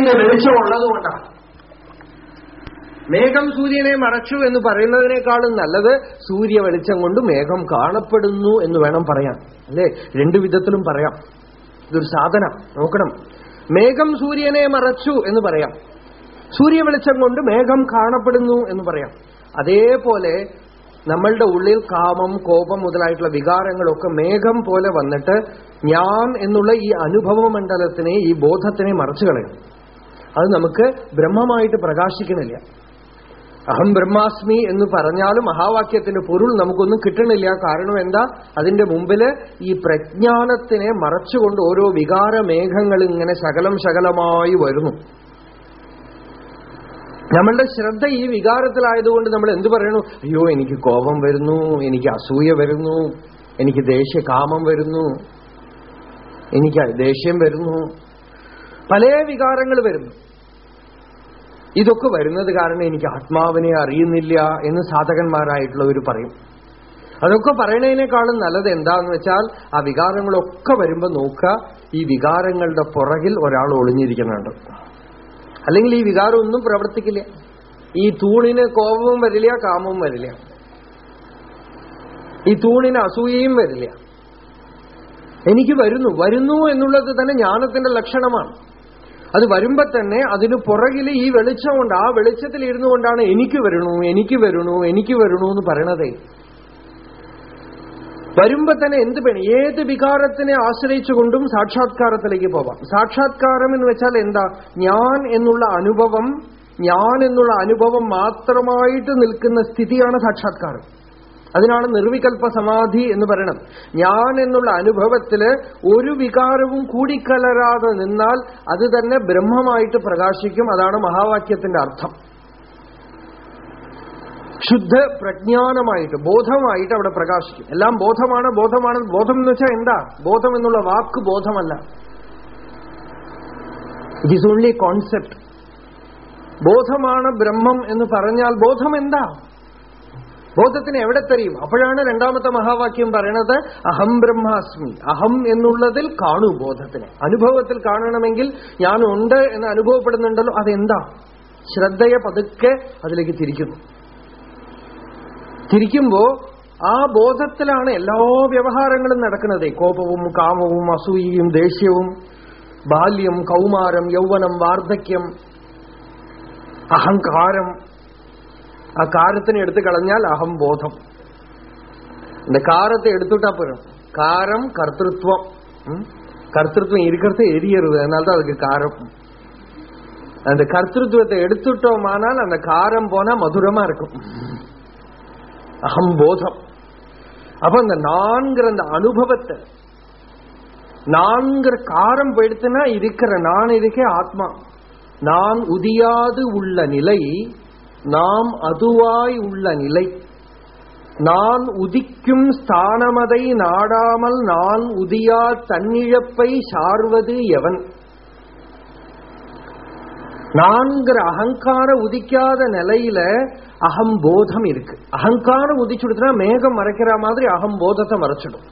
വെളിച്ചം ഉള്ളതുകൊണ്ടാണ്. മേഘം സൂര്യനെ മറച്ചു എന്ന് പറയുന്നതിനേക്കാളും നല്ലത് സൂര്യ വെളിച്ചം കൊണ്ട് മേഘം കാണപ്പെടുന്നു എന്ന് വേണം പറയാം അല്ലേ? രണ്ടു വിധത്തിലും പറയാം. ഇതൊരു സാധന. നോക്കണം. മേഘം സൂര്യനെ മറച്ചു എന്ന് പറയാം. സൂര്യ വെളിച്ചം കൊണ്ട് മേഘം കാണപ്പെടുന്നു എന്ന് പറയാം. അതേപോലെ നമ്മളുടെ ഉള്ളിൽ കാമം കോപം മുതലായിട്ടുള്ള വികാരങ്ങളൊക്കെ മേഘം പോലെ വന്നിട്ട് ഞാൻ എന്നുള്ള ഈ അനുഭവ മണ്ഡലത്തിനെ ഈ ബോധത്തിനെ മറച്ചു കളയും. അത് നമുക്ക് ബ്രഹ്മമായിട്ട് പ്രകാശിക്കണില്ല. അഹം ബ്രഹ്മാസ്മി എന്ന് പറഞ്ഞാലും മഹാവാക്യത്തിന്റെ പൊരുൾ നമുക്കൊന്നും കിട്ടണില്ല. കാരണം എന്താ? അതിന്റെ മുമ്പിൽ ഈ പ്രജ്ഞാനത്തിനെ മറച്ചുകൊണ്ട് ഓരോ വികാരമേഘങ്ങൾ ഇങ്ങനെ ശകലം ശകലമായി വരുന്നു. നമ്മളുടെ ശ്രദ്ധ ഈ വികാരത്തിലായതുകൊണ്ട് നമ്മൾ എന്തു പറയണു? അയ്യോ എനിക്ക് കോപം വരുന്നു എനിക്ക് അസൂയ വരുന്നു എനിക്ക് ദേഷ്യ കാമം വരുന്നു എനിക്ക് ദേഷ്യം വരുന്നു. പല വികാരങ്ങൾ വരുന്നു. ഇതൊക്കെ വരുന്നത് കാരണം എനിക്ക് ആത്മാവിനെ അറിയുന്നില്ല എന്ന് സാധകന്മാരായിട്ടുള്ളവർ പറയും. അതൊക്കെ പറയണതിനേക്കാളും നല്ലത് എന്താന്ന് വെച്ചാൽ ആ വികാരങ്ങളൊക്കെ വരുമ്പോ നോക്കുക ഈ വികാരങ്ങളുടെ പുറകിൽ ഒരാൾ ഒളിഞ്ഞിരിക്കുന്നുണ്ട്. അല്ലെങ്കിൽ ഈ വികാരം ഒന്നും പ്രവർത്തിക്കില്ല. ഈ തൂണിന് കോപവും വരില്ല കാമവും വരില്ല. ഈ തൂണിന് അസൂയയും വരില്ല. എനിക്ക് വരുന്നു വരുന്നു എന്നുള്ളത് തന്നെ ജ്ഞാനത്തിന്റെ ലക്ഷണമാണ്. അത് വരുമ്പോ തന്നെ അതിന് പുറകിൽ ഈ വെളിച്ചമുണ്ട് ആ വെളിച്ചത്തിൽ ഇരുന്നു കൊണ്ടാണ് എനിക്ക് വരണു എനിക്ക് വരണു എനിക്ക് വരണു എന്ന് പറയണതേ. വരുമ്പോ തന്നെ എന്ത് വേണം ഏത് വികാരത്തിനെ ആശ്രയിച്ചുകൊണ്ടും സാക്ഷാത്കാരത്തിലേക്ക് പോവാം. സാക്ഷാത്കാരം എന്ന് വെച്ചാൽ എന്താ? ഞാൻ എന്നുള്ള അനുഭവം ഞാൻ എന്നുള്ള അനുഭവം മാത്രമായിട്ട് നിൽക്കുന്ന സ്ഥിതിയാണ് സാക്ഷാത്കാരം. അതിനാണ് നിർവികൽപ്പ സമാധി എന്ന് പറയണം. ഞാൻ എന്നുള്ള അനുഭവത്തിൽ ഒരു വികാരവും കൂടിക്കലരാതെ നിന്നാൽ അത് തന്നെ ബ്രഹ്മമായിട്ട് പ്രകാശിക്കും. അതാണ് മഹാവാക്യത്തിന്റെ അർത്ഥം. ശുദ്ധ പ്രജ്ഞാനമായിട്ട് ബോധമായിട്ട് അവിടെ പ്രകാശിക്കും. എല്ലാം ബോധമാണ് ബോധമാണ്. ബോധം എന്ന് വെച്ചാൽ എന്താ? ബോധം എന്നുള്ള വാക്ക് ബോധമല്ല. ഇറ്റ് ഈസ് ഓൺലി കോൺസെപ്റ്റ് ബോധമാണ് ബ്രഹ്മം എന്ന് പറഞ്ഞാൽ ബോധം എന്താ? ബോധത്തിന് എവിടെ തെറിയും? അപ്പോഴാണ് രണ്ടാമത്തെ മഹാവാക്യം പറയണത് അഹം ബ്രഹ്മാസ്മി. അഹം എന്നുള്ളതിൽ കാണൂ ബോധത്തിന്. അനുഭവത്തിൽ കാണണമെങ്കിൽ ഞാൻ ഉണ്ട് എന്ന് അനുഭവപ്പെടുന്നുണ്ടല്ലോ അതെന്താ? ശ്രദ്ധയെ പതുക്കെ അതിലേക്ക് തിരിക്കുന്നു. തിരിക്കുമ്പോ ആ ബോധത്തിലാണ് എല്ലാ വ്യവഹാരങ്ങളും നടക്കുന്നത്. കോപവും കാമവും അസൂയയും ദേഷ്യവും ബാല്യം കൗമാരം യൗവനം വാർദ്ധക്യം അഹങ്കാരം ആ കാരത്തിനെ എടുത്തു കളഞ്ഞാൽ അഹംബോധം இந்த காரத்தை எடுத்துட்டா போயிடும் காரம் கர்த்தத்வம் கர்த்தத்வம் இருக்கிறது எரியறது அதனால்தான் அதுக்கு காரம் அந்த கர்த்தத்வத்தை எடுத்துட்டோமானால் அந்த காரம் போனா மதுரமா இருக்கும் அகம்போதம் அப்ப அந்த நான்கிற அந்த அனுபவத்தை நான்கிற காரம் போயிடுத்துன்னா இருக்கிற நான் இருக்கே ஆத்மா நான் உதியாது உள்ள நிலை நாம் அதுவாய் உள்ள நிலை. நான் உதிக்கும் ஸ்தானமதை நாடாமல் நான் உதியா தன்னிழப்பை சார்வது எவன்? நான்கிற அகங்கார உதிக்காத நிலையில அகம்போதம் இருக்கு. அகங்காரம் உதிச்சுடுத்துனா மேகம் மறைக்கிற மாதிரி அகம்போதத்தை மறைச்சிடும்.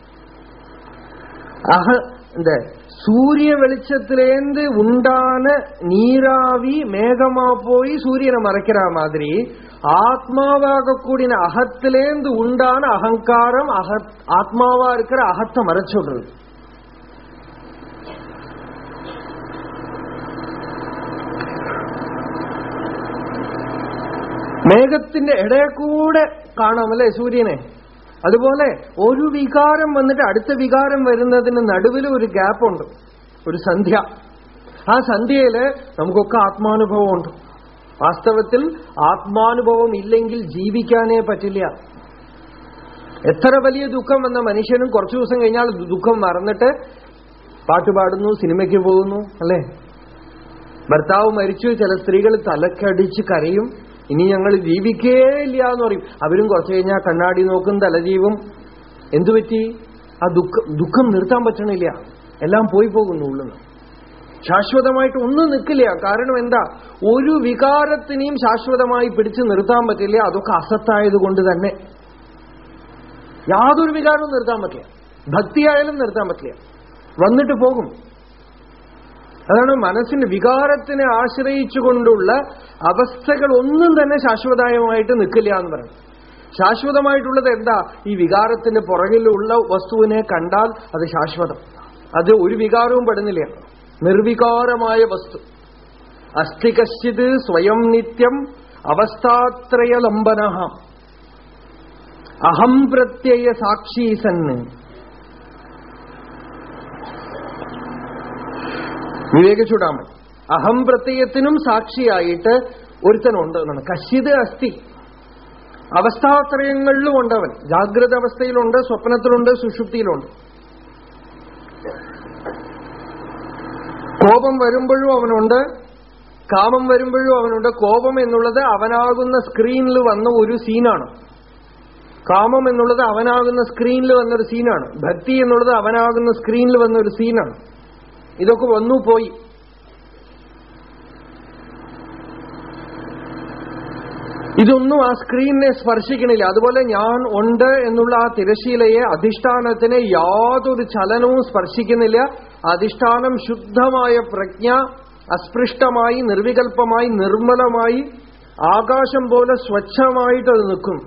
அக இந்த சூரிய வெளிச்சத்திலேந்து உண்டான நீராவி மேகமா போய் சூரியனை மறைக்கிற மாதிரி ஆத்மாவாக கூடின அகத்திலேந்து உண்டான அகங்காரம் அகத் ஆத்மாவா இருக்கிற அகத்தை மறைச்சுடுறது மேகத்தின் இடைய கூட காணாமல சூரியனை. അതുപോലെ ഒരു വികാരം വന്നിട്ട് അടുത്ത വികാരം വരുന്നതിന് നടുവിൽ ഒരു ഗ്യാപ്പുണ്ട്. ഒരു സന്ധ്യ. ആ സന്ധ്യയിൽ നമുക്കൊക്കെ ആത്മാനുഭവമുണ്ട്. വാസ്തവത്തിൽ ആത്മാനുഭവം ഇല്ലെങ്കിൽ ജീവിക്കാനേ പറ്റില്ല. എത്ര വലിയ ദുഃഖം വന്ന മനുഷ്യനും കുറച്ചു ദിവസം കഴിഞ്ഞാൽ ദുഃഖം മറന്നിട്ട് പാട്ടുപാടുന്നു സിനിമയ്ക്ക് പോകുന്നു അല്ലേ? ഭർത്താവ് മരിച്ചു ചില സ്ത്രീകൾ തലക്കടിച്ച് കരയും. ഇനി ഞങ്ങൾ ജീവിക്കേ ഇല്ല എന്ന് പറയും. അവരും കുറച്ച് കഴിഞ്ഞാൽ കണ്ണാടി നോക്കും തലജീവും എന്തുപറ്റി ആ ദുഃഖം ദുഃഖം നിർത്താൻ പറ്റണില്ല. എല്ലാം പോയി പോകുന്നു ഉള്ളുന്ന്. ശാശ്വതമായിട്ട് ഒന്നും നിൽക്കില്ല. കാരണം എന്താ? ഒരു വികാരത്തിനെയും ശാശ്വതമായി പിടിച്ചു നിർത്താൻ പറ്റില്ല. അതൊക്കെ അസത്തായത് കൊണ്ട് തന്നെ. യാതൊരു വികാരവും നിർത്താൻ പറ്റില്ല. ഭക്തിയായാലും നിർത്താൻ പറ്റില്ല. വന്നിട്ട് പോകും. അതാണ് മനസ്സിന്റെ വികാരത്തിനെ ആശ്രയിച്ചുകൊണ്ടുള്ള അവസ്ഥകൾ ഒന്നും തന്നെ ശാശ്വതമായിട്ട് നിൽക്കില്ല എന്ന് പറയുന്നത്. ശാശ്വതമായിട്ടുള്ളത് എന്താ? ഈ വികാരത്തിന് പുറകിലുള്ള വസ്തുവിനെ കണ്ടാൽ അത് ശാശ്വതം. അത് ഒരു വികാരവും പെടുന്നില്ല. നിർവികാരമായ വസ്തു. അസ്ഥി സ്വയം നിത്യം അവസ്ഥാത്രയലംബന. അഹം പ്രത്യയ സാക്ഷി സന്ന് വിവേക ചൂടാമൻ അഹം പ്രത്യയത്തിനും സാക്ഷിയായിട്ട് ഒരുത്തനുണ്ട് എന്നാണ്. കശിത് അസ്ഥി. അവസ്ഥാത്രയങ്ങളിലും ഉണ്ടവൻ ജാഗ്രത അവസ്ഥയിലുണ്ട് സ്വപ്നത്തിലുണ്ട് സുഷുപ്തിയിലുണ്ട്. കോപം വരുമ്പോഴും അവനുണ്ട്. കാമം വരുമ്പോഴും അവനുണ്ട്. കോപം എന്നുള്ളത് അവനാകുന്ന സ്ക്രീനിൽ വന്ന ഒരു സീനാണ്. കാമം എന്നുള്ളത് അവനാകുന്ന സ്ക്രീനിൽ വന്നൊരു സീനാണ്. ഭക്തി എന്നുള്ളത് അവനാകുന്ന സ്ക്രീനിൽ വന്ന ഒരു സീനാണ്. ഇതൊക്കെ വന്നു പോയി. ഇതൊന്നും ആ സ്ക്രീനിനെ സ്പർശിക്കണില്ല. അതുപോലെ ഞാൻ ഉണ്ട് എന്നുള്ള ആ തിരശീലയെ അധിഷ്ഠാനത്തിനെ യാതൊരു ചലനവും സ്പർശിക്കുന്നില്ല. അധിഷ്ഠാനം ശുദ്ധമായ പ്രജ്ഞ അസ്പൃഷ്ടമായി നിർവികൽപ്പമായി നിർമ്മലമായി ആകാശം പോലെ സ്വച്ഛമായിട്ട് അത് നിൽക്കും.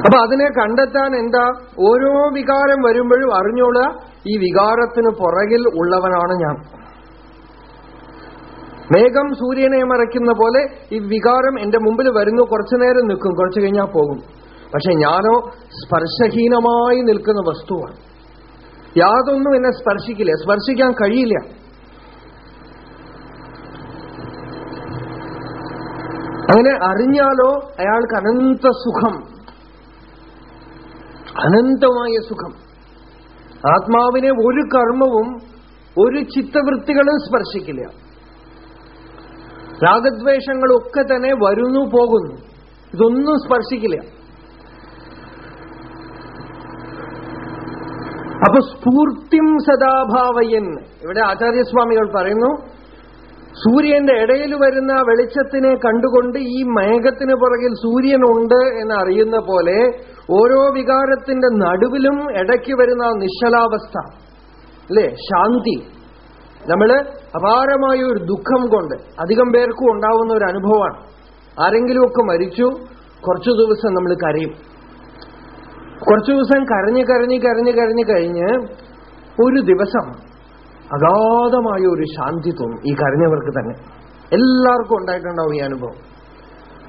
അപ്പൊ അതിനെ കണ്ടെത്താൻ എന്താ? ഓരോ വികാരം വരുമ്പോഴും അറിഞ്ഞോളുക. ഈ വികാരത്തിന് പുറകിൽ ഉള്ളവനാണ് ഞാൻ. മേഘം സൂര്യനെ മറയ്ക്കുന്ന പോലെ ഈ വികാരം എന്റെ മുമ്പിൽ വരുന്നു. കുറച്ചു നേരം നിൽക്കും. കുറച്ചു കഴിഞ്ഞാൽ പോകും. പക്ഷെ ഞാനോ സ്പർശഹീനമായി നിൽക്കുന്ന വസ്തുവാണ്. യാതൊന്നും എന്നെ സ്പർശിക്കില്ല. സ്പർശിക്കാൻ കഴിയില്ല. അങ്ങനെ അറിഞ്ഞാലോ അയാൾക്ക് അനന്ത സുഖം. അനന്തമായ സുഖം. ആത്മാവിനെ ഒരു കർമ്മവും ഒരു ചിത്തവൃത്തികളും സ്പർശിക്കില്ല. രാഗദ്വേഷങ്ങളൊക്കെ തന്നെ വരുന്നു പോകുന്നു. ഇതൊന്നും സ്പർശിക്കില്ല. അപ്പൊ സ്ഫൂർത്തിം സദാഭാവയൻ. ഇവിടെ ആചാര്യസ്വാമികൾ പറയുന്നു സൂര്യന്റെ ഇടയിൽ വരുന്ന വെളിച്ചത്തിനെ കണ്ടുകൊണ്ട് ഈ മേഘത്തിന് പുറകിൽ സൂര്യനുണ്ട് എന്ന് അറിയുന്ന പോലെ ഓരോ വികാരത്തിന്റെ നടുവിലും ഇടയ്ക്ക് വരുന്ന നിശ്ചലാവസ്ഥ അല്ലേ? ശാന്തി. നമ്മൾ അപാരമായ ഒരു ദുഃഖം കൊണ്ട് അധികം പേർക്കും ഉണ്ടാവുന്ന ഒരു അനുഭവമാണ്. ആരെങ്കിലുമൊക്കെ മരിച്ചു കുറച്ചു ദിവസം നമ്മൾ കരയും. കുറച്ചു ദിവസം കരഞ്ഞ് കരഞ്ഞ് കരഞ്ഞ് കരഞ്ഞ് കഴിഞ്ഞ് ഒരു ദിവസം അഗാധമായ ഒരു ശാന്തി തോന്നും ഈ കരഞ്ഞവർക്ക് തന്നെ. എല്ലാവർക്കും ഉണ്ടായിട്ടുണ്ടാവും ഈ അനുഭവം.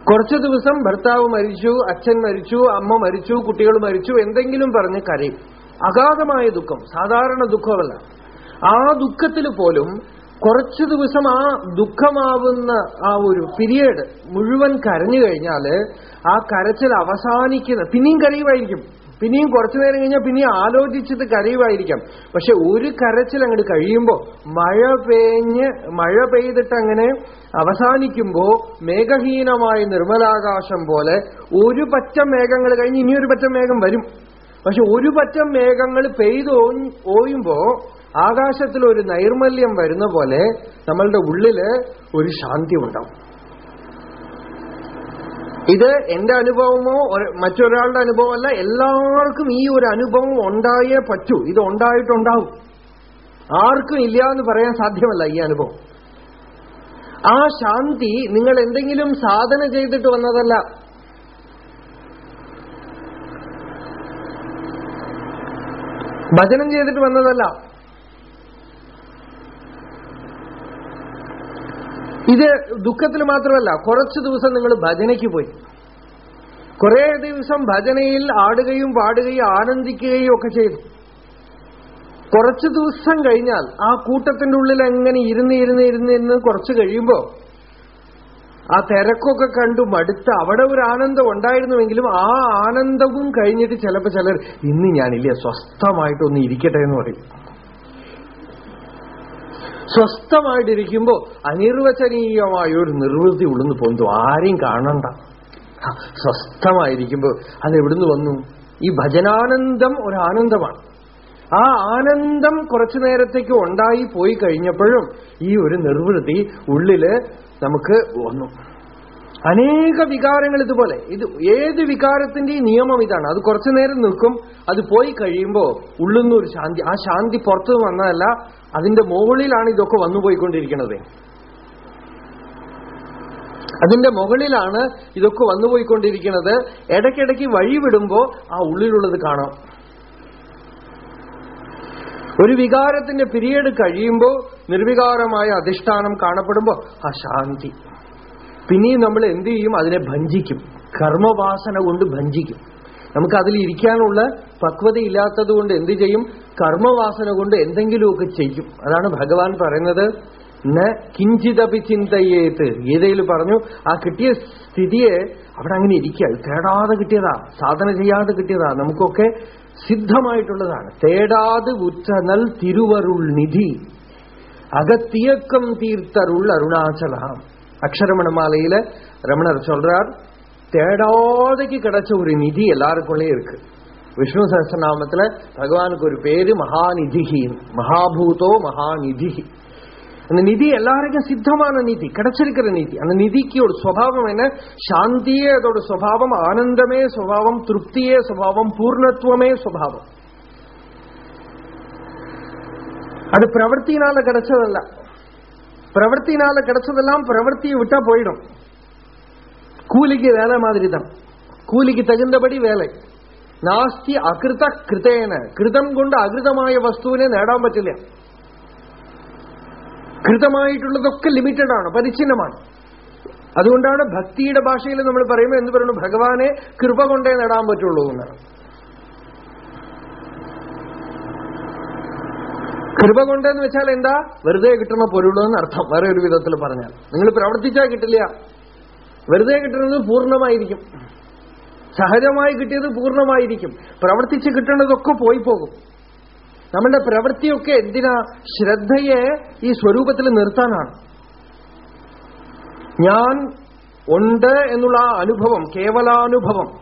കുറച്ചു ദിവസം ഭർത്താവ് മരിച്ചു അച്ഛൻ മരിച്ചു അമ്മ മരിച്ചു കുട്ടികൾ മരിച്ചു എന്തെങ്കിലും പറഞ്ഞ് കരയും. അഗാധമായ ദുഃഖം സാധാരണ ദുഃഖമല്ല. ആ ദുഃഖത്തിൽ പോലും കുറച്ചു ദിവസം ആ ദുഃഖമാവുന്ന ആ ഒരു പീരിയഡ് മുഴുവൻ കരഞ്ഞു കഴിഞ്ഞാൽ ആ കരച്ചിൽ അവസാനിക്കുന്ന പിന്നെയും കരയുമായിരിക്കും. പിന്നെയും കുറച്ചു നേരം കഴിഞ്ഞാൽ പിന്നെയും ആലോചിച്ചിട്ട് കരയുമായിരിക്കാം. പക്ഷെ ഒരു കരച്ചിൽ അങ്ങോട്ട് കഴിയുമ്പോൾ മഴ പെയ്ഞ്ഞ് മഴ പെയ്തിട്ട് അങ്ങനെ അവസാനിക്കുമ്പോൾ മേഘഹീനമായ നിർമ്മലാകാശം പോലെ ഒരു പറ്റം മേഘങ്ങൾ കഴിഞ്ഞ് ഇനിയൊരു പറ്റം മേഘം വരും. പക്ഷെ ഒരു പറ്റം മേഘങ്ങൾ പെയ്ത് ഓയുമ്പോ ആകാശത്തിൽ ഒരു നൈർമല്യം വരുന്ന പോലെ നമ്മളുടെ ഉള്ളിൽ ഒരു ശാന്തി ഉണ്ടാവും. ഇത് എന്റെ അനുഭവമോ മറ്റൊരാളുടെ അനുഭവമല്ല എല്ലാവർക്കും ഈ ഒരു അനുഭവം ഉണ്ടായേ പറ്റൂ. ഇത് ഉണ്ടായിട്ടുണ്ടാവും. ആർക്കും ഇല്ല എന്ന് പറയാൻ സാധ്യമല്ല ഈ അനുഭവം. ആ ശാന്തി നിങ്ങൾ എന്തെങ്കിലും സാധന ചെയ്തിട്ട് വന്നതല്ല. ഭജനം ചെയ്തിട്ട് വന്നതല്ല. ഇത് ദുഃഖത്തിൽ മാത്രമല്ല കുറച്ചു ദിവസം നിങ്ങൾ ഭജനയ്ക്ക് പോയി. കുറെ ദിവസം ഭജനയിൽ ആടുകയും പാടുകയും ആനന്ദിക്കുകയും ഒക്കെ ചെയ്തു. കുറച്ചു ദിവസം കഴിഞ്ഞാൽ ആ കൂട്ടത്തിന്റെ ഉള്ളിൽ എങ്ങനെ ഇരുന്ന് ഇരുന്ന് ഇരുന്ന് ഇരുന്ന് കുറച്ച് കഴിയുമ്പോ ആ തിരക്കൊക്കെ കണ്ടു മടുത്ത് അവിടെ ഒരു ആനന്ദം ഉണ്ടായിരുന്നുവെങ്കിലും ആ ആനന്ദവും കഴിഞ്ഞിട്ട് ചിലപ്പോ ചിലർ ഇന്ന് ഞാനില്ല സ്വസ്ഥമായിട്ടൊന്ന് ഇരിക്കട്ടെ എന്ന് പറയും. സ്വസ്ഥമായിട്ടിരിക്കുമ്പോ അനിർവചനീയമായ ഒരു നിർവൃത്തി ഉള്ളുന്ന് പൊന്തു. ആരെയും കാണണ്ട. സ്വസ്ഥമായിരിക്കുമ്പോ അത് എവിടുന്ന് വന്നു? ഈ ഭജനാനന്ദം ഒരു ആനന്ദമാണ്. ആ ആനന്ദം കുറച്ചു നേരത്തേക്ക് ഉണ്ടായി പോയി കഴിഞ്ഞപ്പോഴും ഈ ഒരു നിർവൃത്തി ഉള്ളിൽ നമുക്ക് വന്നു. അനേക വികാരങ്ങൾ ഇതുപോലെ. ഇത് ഏത് വികാരത്തിന്റെയും നിയമം ഇതാണ്? അത് കുറച്ചു നേരം നിൽക്കും. അത് പോയി കഴിയുമ്പോൾ ഉള്ളുന്ന ഒരു ശാന്തി. ആ ശാന്തി പുറത്തു വന്നതല്ല അതിന്റെ മുകളിലാണ് ഇതൊക്കെ വന്നുപോയിക്കൊണ്ടിരിക്കുന്നത് അതിന്റെ മുകളിലാണ് ഇതൊക്കെ വന്നുപോയിക്കൊണ്ടിരിക്കുന്നത് ഇടയ്ക്കിടയ്ക്ക് വഴി വിടുമ്പോ ആ ഉള്ളിലുള്ളത് കാണാം. ഒരു വികാരത്തിന്റെ പിരീഡ് കഴിയുമ്പോൾ നിർവികാരമായ അധിഷ്ഠാനം കാണപ്പെടുമ്പോൾ ആ ശാന്തി. പിന്നെയും നമ്മൾ എന്ത് ചെയ്യും? അതിനെ ഭഞ്ചിക്കും. കർമ്മവാസന കൊണ്ട് ഭഞ്ചിക്കും. നമുക്ക് അതിൽ ഇരിക്കാനുള്ള പക്വതയില്ലാത്തത് കൊണ്ട് എന്ത് ചെയ്യും? കർമ്മവാസന കൊണ്ട് എന്തെങ്കിലുമൊക്കെ ചെയ്യും. അതാണ് ഭഗവാൻ പറയുന്നത്. കിഞ്ചിതപി ചിന്തയേത്ത് ഗീതയിൽ പറഞ്ഞു ആ കിട്ടിയ സ്ഥിതിയെ അവിടെ അങ്ങനെ ഇരിക്കുക. തേടാതെ കിട്ടിയതാ. സാധന ചെയ്യാതെ കിട്ടിയതാ. നമുക്കൊക്കെ സിദ്ധമായിട്ടുള്ളതാണ്. തേടാതെ ഉറ്റനൽ തിരുവരുൾ നിധി. അകത്തിയക്കം തീർത്തരുൾ അരുണാചല അക്ഷരമണമാലയിലെ രമണർ ചൊല്ലാർ தேடாதைக்கு கிடைச்ச ஒரு நிதி எல்லாருக்குள்ளேயும் இருக்கு. விஷ்ணு சஹசிரநாமத்துல பகவானுக்கு ஒரு பேரு மகாநிதிகி மகாபூதோ மகாநிதிகி அந்த நிதி எல்லாருக்கும் சித்தமான நிதி கிடைச்சிருக்கிற நிதி. அந்த நிதிக்கு ஒரு சுவாவம் என்ன? சாந்தியே அதோட சுவாவம் ஆனந்தமே சுவாவம் திருப்தியே சுவாவம் பூர்ணத்துவமே சுவாவம். அது பிரவர்த்தினால கிடைச்சதல்ல. பிரவர்த்தினால கிடைச்சதெல்லாம் பிரவர்த்தியை விட்டா போயிடும். கூலிக்கு வேலை மாதிரி தான் கூலிக்கு தகுந்தபடி வேலை നാസ്തി അകൃത കൃതേന കൃതം കൊണ്ട് അകൃതമായ വസ്തുവിനെ നേടാൻ പറ്റില്ല കൃതമായിട്ടുള്ളതൊക്കെ ലിമിറ്റഡ് ആണ് പരിച്ഛിന്നമാണ് അതുകൊണ്ടാണ് ഭക്തിയുടെ ഭാഷയിൽ നമ്മൾ പറയുമ്പോൾ എന്ത് പറയുന്നു ഭഗവാനെ കൃപ കൊണ്ടേ നേടാൻ പറ്റുള്ളൂ എന്നാണ് കൃപ കൊണ്ടെന്ന് വെച്ചാൽ എന്താ വെറുതെ കിട്ടുന്ന പൊരുളെന്ന് അർത്ഥം വേറെ ഒരു വിധത്തിൽ പറഞ്ഞാൽ നിങ്ങൾ പ്രവർത്തിച്ചാൽ കിട്ടില്ല വെറുതെ കിട്ടുന്നത് പൂർണമായിരിക്കും. സഹജമായി കിട്ടിയത് പൂർണമായിരിക്കും. പ്രവർത്തിച്ച് കിട്ടുന്നതൊക്കെ പോയി പോകും നമ്മളുടെ പ്രവൃത്തിയൊക്കെ എന്തിനാ ശ്രദ്ധയെ ഈ സ്വരൂപത്തിൽ നിർത്താനാണ്. ഞാൻ ഉണ്ട് എന്നുള്ള ആ അനുഭവം കേവലാനുഭവം.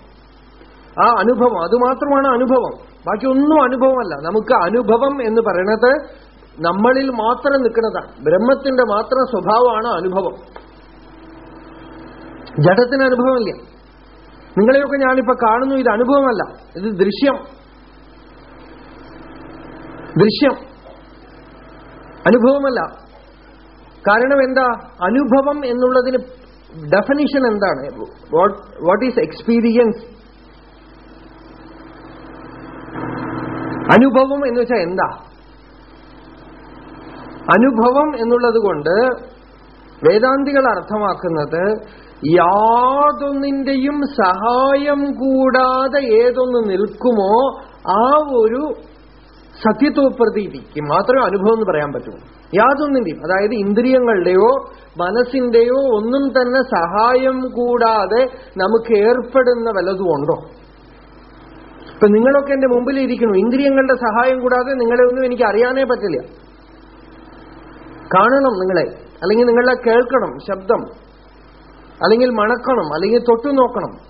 ആ അനുഭവം അതുമാത്രമാണ് അനുഭവം. ബാക്കി ഒന്നും അനുഭവമല്ല. നമുക്ക് അനുഭവം എന്ന് പറയുന്നത് നമ്മളിൽ മാത്രം നിൽക്കുന്നതാണ്. ബ്രഹ്മത്തിന്റെ മാത്രം സ്വഭാവമാണ് അനുഭവം. ജഡത്തിന് അനുഭവമില്ല. നിങ്ങളെയൊക്കെ ഞാനിപ്പോ കാണുന്നു ഇത് അനുഭവമല്ല. ഇത് ദൃശ്യം. ദൃശ്യം. അനുഭവമല്ല. കാരണം എന്താ? അനുഭവം എന്നുള്ളതിന് ഡെഫനിഷൻ എന്താണ്? വാട്ട് ഈസ് എക്സ്പീരിയൻസ് അനുഭവം എന്ന് വെച്ചാൽ എന്താ? അനുഭവം എന്നുള്ളത് കൊണ്ട് വേദാന്തികൾ അർത്ഥമാക്കുന്നത് യാതൊന്നിന്റെയും സഹായം കൂടാതെ ഏതൊന്ന് നിൽക്കുമോ ആ ഒരു സത്യത്വപ്രതീതിക്ക് മാത്രമേ അനുഭവം എന്ന് പറയാൻ പറ്റൂ. യാതൊന്നിന്റെയും അതായത് ഇന്ദ്രിയങ്ങളുടെയോ മനസ്സിന്റെയോ ഒന്നും തന്നെ സഹായം കൂടാതെ നമുക്ക് ഏർപ്പെടുന്ന വല്ലതും ഉണ്ടോ? ഇപ്പൊ നിങ്ങളൊക്കെ എന്റെ മുമ്പിൽ ഇരിക്കുന്നു ഇന്ദ്രിയങ്ങളുടെ സഹായം കൂടാതെ നിങ്ങളെ ഒന്നും എനിക്ക് അറിയാനേ പറ്റില്ല. കാണണം നിങ്ങളെ അല്ലെങ്കിൽ നിങ്ങളെ കേൾക്കണം ശബ്ദം അല്ലെങ്കിൽ മണക്കണം അല്ലെങ്കിൽ തൊട്ടു നോക്കണം.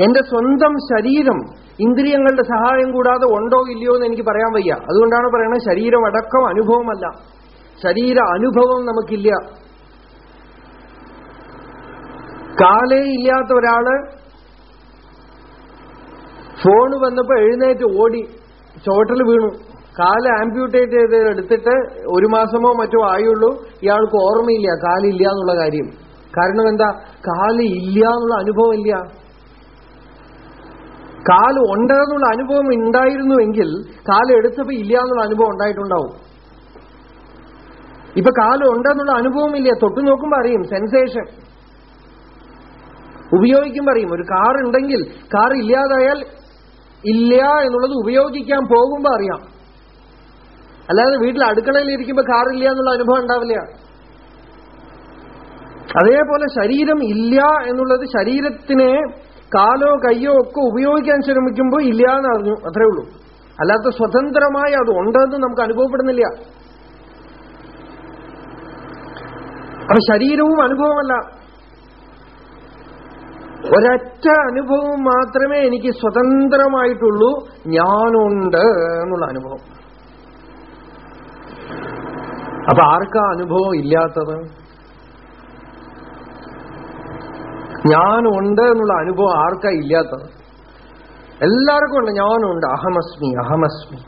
എന്റെ സ്വന്തം ശരീരം ഇന്ദ്രിയങ്ങളുടെ സഹായം കൂടാതെ ഉണ്ടോ ഇല്ലയോ എന്ന് എനിക്ക് പറയാൻ വയ്യ. അതുകൊണ്ടാണ് പറയുന്നത് ശരീരം അടക്കം അനുഭവമല്ല. ശരീര അനുഭവം നമുക്കില്ല. കാലേ ഇല്ലാത്ത ഒരാൾ ഫോൺ വന്നപ്പോ എഴുന്നേറ്റ് ഓടി ചോട്ടിൽ വീണു. കാൽ ആംപ്യൂട്ടേറ്റ് ചെയ്ത് എടുത്തിട്ട് ഒരു മാസമോ മറ്റോ ആയുള്ളൂ. ഇയാൾക്ക് ഓർമ്മയില്ല കാലില്ല എന്നുള്ള കാര്യം. കാരണം എന്താ? കാൽ ഇല്ല എന്നുള്ള അനുഭവം ഇല്ല. കാൽ ഉണ്ടെന്നുള്ള അനുഭവം ഉണ്ടായിരുന്നുവെങ്കിൽ കാൽ എടുത്തപ്പോ ഇല്ല എന്നുള്ള അനുഭവം ഉണ്ടായിട്ടുണ്ടാവും. ഇപ്പൊ കാൽ ഉണ്ടെന്നുള്ള അനുഭവം ഇല്ല. തൊട്ടു നോക്കുമ്പോ അറിയും സെൻസേഷൻ ഉപയോഗിക്കുമ്പോ അറിയും. ഒരു കാർ ഉണ്ടെങ്കിൽ കാർ ഇല്ലാതായാൽ ഇല്ല എന്നുള്ളത് ഉപയോഗിക്കാൻ പോകുമ്പോ അറിയാം. അല്ലാതെ വീട്ടിൽ അടുക്കളയിൽ ഇരിക്കുമ്പോ കാറില്ല എന്നുള്ള അനുഭവം ഉണ്ടാവില്ല. അതേപോലെ ശരീരം ഇല്ല എന്നുള്ളത് ശരീരത്തിനെ കാലോ കയ്യോ ഒക്കെ ഉപയോഗിക്കാൻ ശ്രമിക്കുമ്പോൾ ഇല്ല എന്ന് അറിഞ്ഞു. അത്രേ ഉള്ളൂ. അല്ലാത്ത സ്വതന്ത്രമായി അത് ഉണ്ടെന്ന് നമുക്ക് അനുഭവപ്പെടുന്നില്ല. അപ്പൊ ശരീരവും അനുഭവമല്ല. ഒരറ്റ അനുഭവം മാത്രമേ എനിക്ക് സ്വതന്ത്രമായിട്ടുള്ളൂ. ഞാനുണ്ട് എന്നുള്ള അനുഭവം. അപ്പൊ ആർക്കാ അനുഭവം ഇല്ലാത്തത്? ഞാനുണ്ട് എന്നുള്ള അനുഭവം ആർക്കാ ഇല്ലാത്തത്? എല്ലാവർക്കും ഉണ്ട്. ഞാനുണ്ട്. അഹമസ്മി അഹമസ്മി.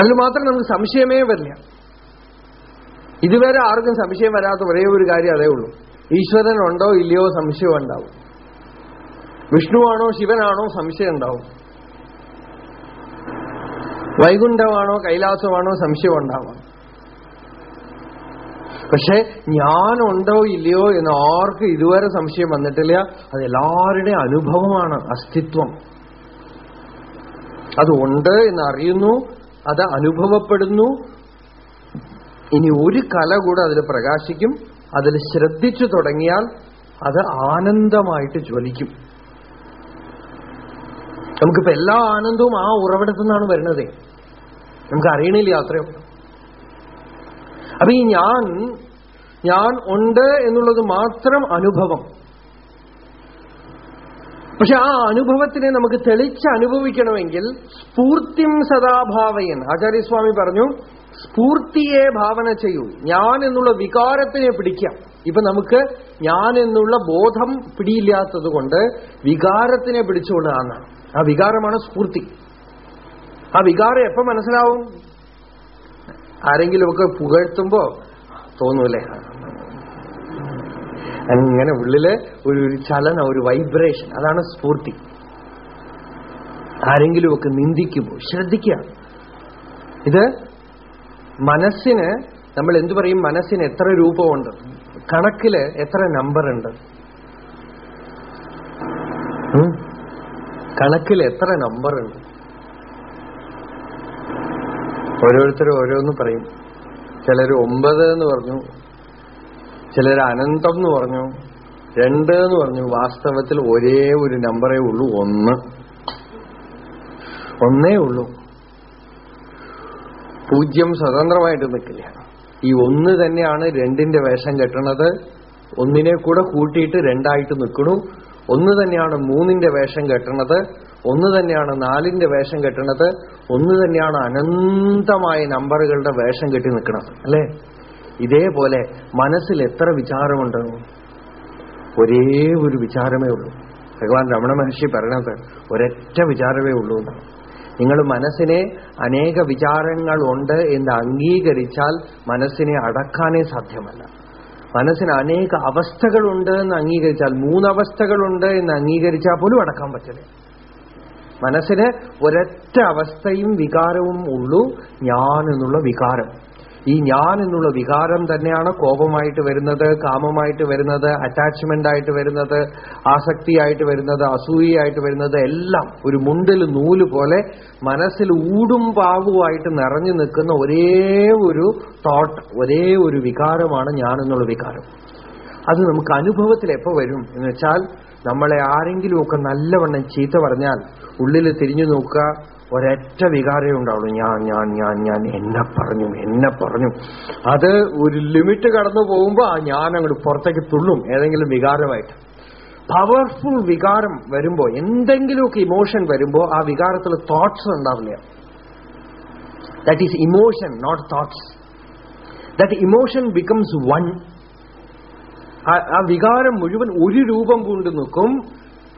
അതിൽ മാത്രം നമുക്ക് സംശയമേ വരില്ല. ഇതുവരെ ആർക്കും സംശയം വരാത്ത ഒരേ ഒരു കാര്യം അതേ ഉള്ളൂ. ഈശ്വരൻ ഉണ്ടോ ഇല്ലയോ സംശയം ഉണ്ടാവും. വിഷ്ണുവാണോ ശിവനാണോ സംശയം ഉണ്ടാവും. വൈകുണ്ഠമാണോ കൈലാസമാണോ സംശയം ഉണ്ടാവാം. പക്ഷെ ഞാനുണ്ടോ ഇല്ലയോ എന്ന് ആർക്കും ഇതുവരെ സംശയം വന്നിട്ടില്ല. അത് എല്ലാവരുടെയും അനുഭവമാണ് അസ്തിത്വം. അത് ഉണ്ട് എന്ന് അറിയുന്നു അത് അനുഭവപ്പെടുന്നു. ഇനി ഒരു കല കൂടെ അതിൽ പ്രകാശിക്കും അതിൽ ശ്രദ്ധിച്ചു തുടങ്ങിയാൽ അത് ആനന്ദമായിട്ട് ജ്വലിക്കും. നമുക്കിപ്പോ എല്ലാ ആനന്ദവും ആ ഉറവിടത്തു നിന്നാണ് വരുന്നത്. നമുക്ക് അറിയണില്ല അത്രയും. അപ്പൊ ഈ ഞാൻ ഞാൻ ഉണ്ട് എന്നുള്ളത് മാത്രം അനുഭവം. പക്ഷെ ആ അനുഭവത്തിനെ നമുക്ക് തെളിച്ച് അനുഭവിക്കണമെങ്കിൽ സ്ഫൂർത്തിം സദാഭാവയൻ. ആചാര്യസ്വാമി പറഞ്ഞു സ്ഫൂർത്തിയെ ഭാവന ചെയ്യൂ. ഞാൻ എന്നുള്ള വികാരത്തിനെ പിടിക്കാം ഇപ്പൊ നമുക്ക് ഞാൻ എന്നുള്ള ബോധം പിടിയില്ലാത്തത് കൊണ്ട് വികാരത്തിനെ പിടിച്ചുകൊണ്ടാണ് ആ വികാരമാണ് സ്ഫൂർത്തി. ആ വികാരം എപ്പോ മനസ്സിലാവും? ആരെങ്കിലുമൊക്കെ പുകഴ്ത്തുമ്പോ തോന്നൂലേ അങ്ങനെ ഉള്ളിൽ ഒരു ഒരു ചലനം ഒരു വൈബ്രേഷൻ അതാണ് സ്ഫൂർത്തി. ആരെങ്കിലുമൊക്കെ നിന്ദിക്കുമ്പോൾ ശ്രദ്ധിക്കുക. ഇത് മനസ്സിന് നമ്മൾ എന്തു പറയും? മനസ്സിന് എത്ര രൂപമുണ്ട്? കണക്കിൽ എത്ര നമ്പർ ഉണ്ട് കണക്കിൽ എത്ര നമ്പർ ഉണ്ട് ഓരോരുത്തരും ഓരോന്ന് പറയും. ചിലർ ഒമ്പത് എന്ന് പറഞ്ഞു. ചിലർ അനന്തം എന്ന് പറഞ്ഞു. രണ്ട് എന്ന് പറഞ്ഞു. വാസ്തവത്തിൽ ഒരേ ഒരു നമ്പറേ ഉള്ളൂ. ഒന്ന്. ഒന്നേ ഉള്ളൂ. പൂജ്യം സ്വതന്ത്രമായിട്ട് നിൽക്കില്ല. ഈ ഒന്ന് തന്നെയാണ് രണ്ടിന്റെ വേഷം കെട്ടണത്. ഒന്നിനെ കൂടെ കൂട്ടിയിട്ട് രണ്ടായിട്ട് നിൽക്കണു. ഒന്ന് തന്നെയാണ് മൂന്നിന്റെ വേഷം കെട്ടണത്. ഒന്ന് തന്നെയാണ് നാലിന്റെ വേഷം കെട്ടണത്. ഒന്ന് തന്നെയാണ് അനന്തമായ നമ്പറുകളുടെ വേഷം കെട്ടി നിൽക്കണത്. അല്ലേ? ഇതേപോലെ മനസ്സിൽ എത്ര വിചാരമുണ്ട്? ഒരേ ഒരു വിചാരമേ ഉള്ളൂ. ഭഗവാൻ രമണ മഹർഷി പറയണത് ഒരൊറ്റ വിചാരമേ ഉള്ളൂ. നിങ്ങൾ മനസ്സിനെ അനേക വിചാരങ്ങൾ ഉണ്ട് എന്ന് അംഗീകരിച്ചാൽ മനസ്സിനെ അടക്കാനേ സാധ്യമല്ല. മനസ്സിന് അനേക അവസ്ഥകളുണ്ട് എന്ന് അംഗീകരിച്ചാൽ മൂന്നവസ്ഥകളുണ്ട് എന്ന് അംഗീകരിച്ചാൽ പോലും അടക്കാൻ പറ്റില്ല. മനസ്സിന് ഒരൊറ്റ അവസ്ഥയും വികാരവും ഉള്ളൂ ഞാൻ എന്നുള്ള വികാരം. ഈ ഞാൻ എന്നുള്ള വികാരം തന്നെയാണ് കോപമായിട്ട് വരുന്നത് കാമമായിട്ട് വരുന്നത് അറ്റാച്ച്മെന്റ് ആയിട്ട് വരുന്നത് ആസക്തിയായിട്ട് വരുന്നത് അസൂയയായിട്ട് വരുന്നത് എല്ലാം ഒരു മുണ്ടിൽ നൂൽ പോലെ മനസ്സിൽ ഊടും പാവുമായിട്ട് നിറഞ്ഞു നിൽക്കുന്ന ഒരേ ഒരു തോട്ട് ഒരേ ഒരു വികാരമാണ് ഞാൻ എന്നുള്ള വികാരം. അത് നമുക്ക് അനുഭവത്തിൽ എപ്പോ വരും എന്ന് വെച്ചാൽ നമ്മളെ ആരെങ്കിലുമൊക്കെ നല്ലവണ്ണം ചീത്ത പറഞ്ഞാൽ ഉള്ളിൽ തിരിഞ്ഞു നോക്കുക ഒരൊറ്റ വികാരമേ ഉണ്ടാവുള്ളൂ. ഞാൻ ഞാൻ ഞാൻ ഞാൻ എന്നെ പറഞ്ഞു എന്നെ പറഞ്ഞു. അത് ഒരു ലിമിറ്റ് കടന്നു പോകുമ്പോൾ ആ ഞാൻ അങ്ങോട്ട് പുറത്തേക്ക് തുള്ളും ഏതെങ്കിലും വികാരമായിട്ട്. പവർഫുൾ വികാരം വരുമ്പോ എന്തെങ്കിലുമൊക്കെ ഇമോഷൻ വരുമ്പോൾ ആ വികാരത്തിൽ തോട്ട്സ് ഉണ്ടാവില്ല. That is emotion not thoughts that emotion becomes one ആ വികാരം മുഴുവൻ ഒരു രൂപം കൊണ്ട് നിൽക്കും.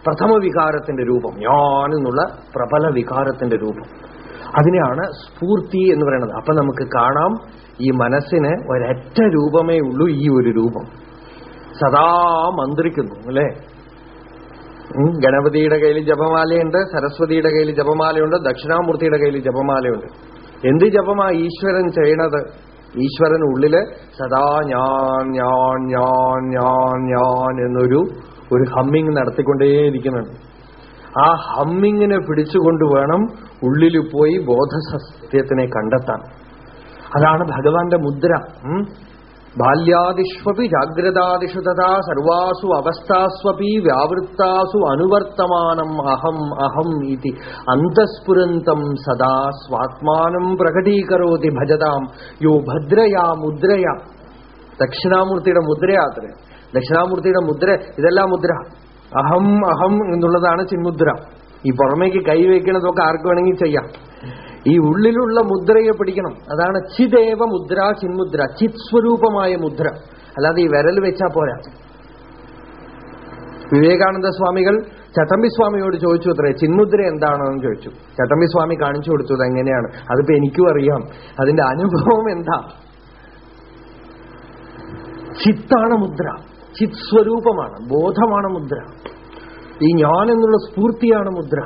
പ്രഥമ വികാരത്തിന്റെ രൂപം ഞാൻ എന്നുള്ള പ്രബല വികാരത്തിന്റെ രൂപം. അതിനെയാണ് സ്ഫൂർത്തി എന്ന് പറയുന്നത്. അപ്പൊ നമുക്ക് കാണാം ഈ മനസ്സിന് ഒരൊറ്റ രൂപമേ ഉള്ളൂ ഈ ഒരു രൂപം. സദാ മന്ത്രിക്കുന്നു അല്ലേ? ഗണപതിയുടെ കയ്യിൽ ജപമാലയുണ്ട് സരസ്വതിയുടെ കയ്യിൽ ജപമാലയുണ്ട് ദക്ഷിണാമൂർത്തിയുടെ കയ്യിൽ ജപമാലയുണ്ട്. എന്ത് ജപമാ ഈശ്വരൻ ചെയ്യണത്? ഈശ്വരൻ ഉള്ളിൽ സദാ ഞാൻ ഞാൻ ഞാൻ ഞാൻ ഞാൻ എന്നൊരു ഒരു ഹമ്മിങ് നടത്തിക്കൊണ്ടേയിരിക്കുന്നുണ്ട്. ആ ഹമ്മിങ്ങിനെ പിടിച്ചുകൊണ്ട് വേണം ഉള്ളിൽ പോയി ബോധസത്യത്തിനെ കണ്ടെത്താൻ. അതാണ് ഭഗവാന്റെ മുദ്ര. ബാല്യാദിഷ്വപി ജാഗ്രതാദിഷു തഥാ സർവാസു അവസ്ഥാസ്വപി വ്യാവൃത്താസു അനുവർത്തമാനം അഹം അഹം ഇതി അന്തസ്ഫുരന്തം സദാ സ്വാത്മാനം പ്രകടീകരോതി ഭജതാം. യോ ഭദ്രയാ മുദ്രയാ. ദക്ഷിണാമൂർത്തിയുടെ മുദ്രയാത്ര ദക്ഷിണാമൂർത്തിയുടെ മുദ്ര ഇതെല്ലാം മുദ്ര. അഹം അഹം എന്നുള്ളതാണ് ചിന്മുദ്ര. ഈ പുറമേക്ക് കൈവയ്ക്കണതൊക്കെ ആർക്ക് വേണമെങ്കിൽ ചെയ്യാം. ഈ ഉള്ളിലുള്ള മുദ്രയെ പിടിക്കണം. അതാണ് ചിദേവ മുദ്ര ചിന്മുദ്ര ചിത് സ്വരൂപമായ മുദ്ര. അല്ലാതെ ഈ വിരൽ വെച്ചാ പോരാ. വിവേകാനന്ദ സ്വാമികൾ ചട്ടമ്പി സ്വാമിയോട് ചോദിച്ചു അത്രേ ചിന്മുദ്ര എന്താണെന്ന് ചോദിച്ചു. ചട്ടമ്പി സ്വാമി കാണിച്ചു കൊടുത്തത് എങ്ങനെയാണ് അതിപ്പോ എനിക്കും അറിയാം. അതിന്റെ അനുഭവം എന്താ? ചിത്താണ് മുദ്ര. ചിത് സ്വരൂപമാണ് ബോധമാണ് മുദ്ര. ഈ ഞാൻ എന്നുള്ള സ്ഫൂർത്തിയാണ് മുദ്ര.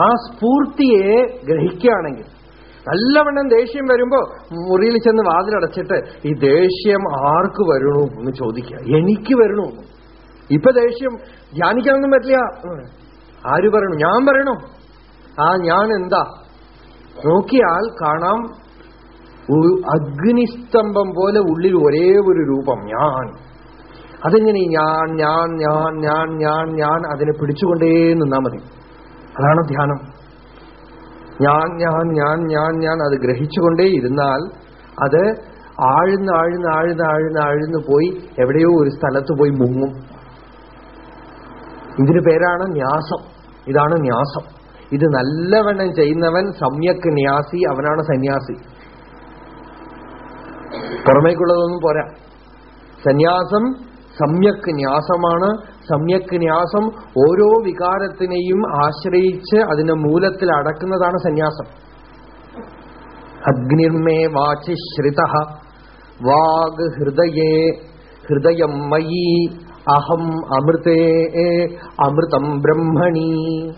ആ സ്ഫൂർത്തിയെ ഗ്രഹിക്കുകയാണെങ്കിൽ നല്ലവണ്ണം ദേഷ്യം വരുമ്പോ മുറിയിൽ ചെന്ന് വാതിലടച്ചിട്ട് ഈ ദേഷ്യം ആർക്ക് വരണു? എന്ന് ചോദിക്കുക. എനിക്ക് വരണു. ഇപ്പൊ ദേഷ്യം ധ്യാനിക്കാനൊന്നും പറ്റില്ല. ആര് പറയണു? ഞാൻ പറയണു. ആ ഞാൻ എന്താ? നോക്കിയാൽ കാണാം അഗ്നിസ്തംഭം പോലെ ഉള്ളിൽ ഒരേ ഒരു രൂപം ഞാൻ. അതെങ്ങനെ ഞാൻ ഞാൻ ഞാൻ ഞാൻ ഞാൻ ഞാൻ അതിനെ പിടിച്ചുകൊണ്ടേ നിന്നാ മതി? അതാണ് ധ്യാനം. ഞാൻ ഞാൻ ഞാൻ ഞാൻ ഞാൻ അത് ഗ്രഹിച്ചുകൊണ്ടേ ഇരുന്നാൽ അത് ആഴ്ന്ന് ആഴ്ന്ന് ആഴ്ന്ന് ആഴ്ന്ന് ആഴ്ന്ന് പോയി എവിടെയോ ഒരു സ്ഥലത്ത് പോയി മുങ്ങും. ഇതിന് പേരാണ് ന്യാസം. ഇതാണ് ന്യാസം. ഇത് നല്ലവണ്ണം ചെയ്യുന്നവൻ സമ്യക് ന്യാസി അവനാണ് സന്യാസി. പുറമേക്കുള്ളതൊന്നും പോരാ. സന്യാസം സമ്യക് ന്യാസമാണ്. സമ്യക് ന്യാസം ഓരോ വികാരത്തിനെയും ആശ്രയിച്ച് അതിന്റെ മൂലത്തിൽ അടക്കുന്നതാണ് സന്യാസം. അഗ്നിർമേ വാചി ശ്രിത. വാഗ് ഹൃദയേ ഹൃദയം മയി അഹം അമൃതേ അമൃതം ബ്രഹ്മണി.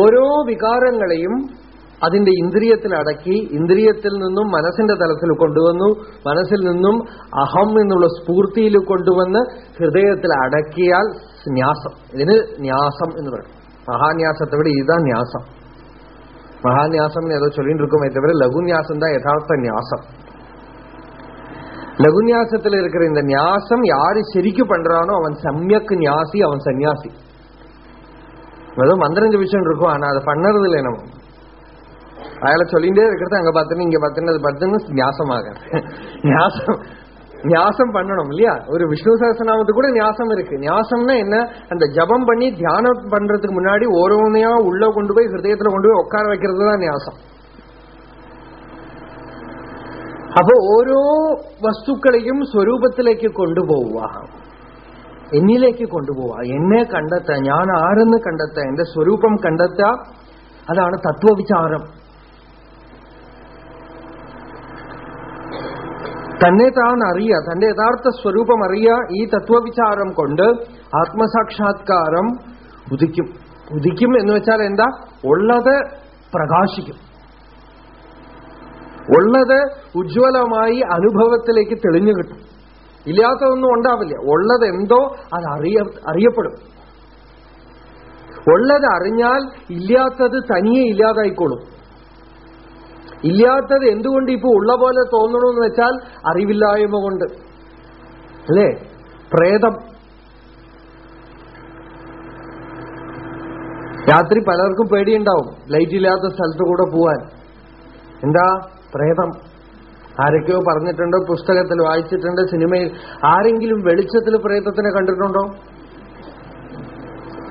ഓരോ വികാരങ്ങളെയും അതിന്റെ ഇന്ദ്രിയത്തിൽ അടക്കി ഇന്ദ്രിയത്തിൽ നിന്നും മനസ്സിന്റെ തലത്തിൽ കൊണ്ടുവന്നു മനസ്സിൽ നിന്നും അഹം എന്നുള്ള സ്ഫൂർത്തിയിൽ കൊണ്ടുവന്ന് ഹൃദയത്തിൽ അടക്കിയാൽ ന്യാസം. ഇതിന് ന്യാസം എന്ന് പറയും. മഹാന്യാസത്തെ വിടെ ഇതാണ് ന്യാസം. മഹാന്യാസം ഏതോ ചൊല്ലിട്ടിരിക്കും ഏറ്റവും ലഘുന്യാസം താ യഥാർത്ഥ ന്യാസം. ലഘുന്യാസത്തിൽ ഇരിക്കുന്ന ഇന്ന് ന്യാസം യാര് ശരിക്കു പണ്ടാണോ അവൻ സമ്യക് ന്യാസി അവൻ സന്യാസി. അതോ മന്ത്രം ആണ് അത് പണ്ടതില്ലേ നമ്മൾ அதனால சொல்லிட்டே இருக்கிறது அங்க பார்த்துன்னு இங்க பார்த்துன்னு அது பார்த்துன்னு நியாசமாக நியாசம் நியாசம் பண்ணணும் இல்லையா? ஒரு விஷ்ணு சகசநாமத்து கூட நியாசம் இருக்கு. நியாசம்னா என்ன? அந்த ஜபம் பண்ணி தியானம் பண்றதுக்கு முன்னாடி ஒருவனையா உள்ள கொண்டு போய் ஹிருதயத்துல கொண்டு போய் உட்கார வைக்கிறது தான் நியாசம் அப்போ கொண்டு போவா. സ്വരൂപത്തിലേക്ക് கொண்டு போவா. കൊണ്ടുപോവുക கண்டத்த കണ്ടെത്തുക ഞാൻ கண்டத்த കണ്ടെത്തുക എന്റെ സ്വരൂപം കണ്ടെത്തുക അതാണ് തത്വവിചാരം തന്നെ താൻ അറിയ തന്റെ യഥാർത്ഥ സ്വരൂപം അറിയ ഈ തത്വവിചാരം കൊണ്ട് ആത്മസാക്ഷാത്കാരം ഉദിക്കും. ഉദിക്കും എന്ന് വെച്ചാൽ എന്താ? ഉള്ളത് പ്രകാശിക്കും. ഉള്ളത് ഉജ്ജ്വലമായി അനുഭവത്തിലേക്ക് തെളിഞ്ഞു കിട്ടും. ഇല്ലാത്തതൊന്നും ഉണ്ടാവില്ല. ഉള്ളത് എന്തോ അത് അറിയ അറിയപ്പെടും. ഉള്ളത് അറിഞ്ഞാൽ ഇല്ലാത്തത് തനിയെ ഇല്ലാതായിക്കോളും. ഇല്ലാത്തത് എന്തുകൊണ്ട് ഇപ്പൊ ഉള്ള പോലെ തോന്നണമെന്ന് വെച്ചാൽ അറിവില്ലായ്മ കൊണ്ട്. അല്ലേ? പ്രേതം. രാത്രി പലർക്കും പേടിയുണ്ടാവും ലൈറ്റ് ഇല്ലാത്ത സ്ഥലത്ത് കൂടെ പോവാൻ. എന്താ? പ്രേതം. ആരൊക്കെയോ പറഞ്ഞിട്ടുണ്ട് പുസ്തകത്തിൽ വായിച്ചിട്ടുണ്ട് സിനിമയിൽ. ആരെങ്കിലും വെളിച്ചത്തിൽ പ്രേതത്തിനെ കണ്ടിട്ടുണ്ടോ?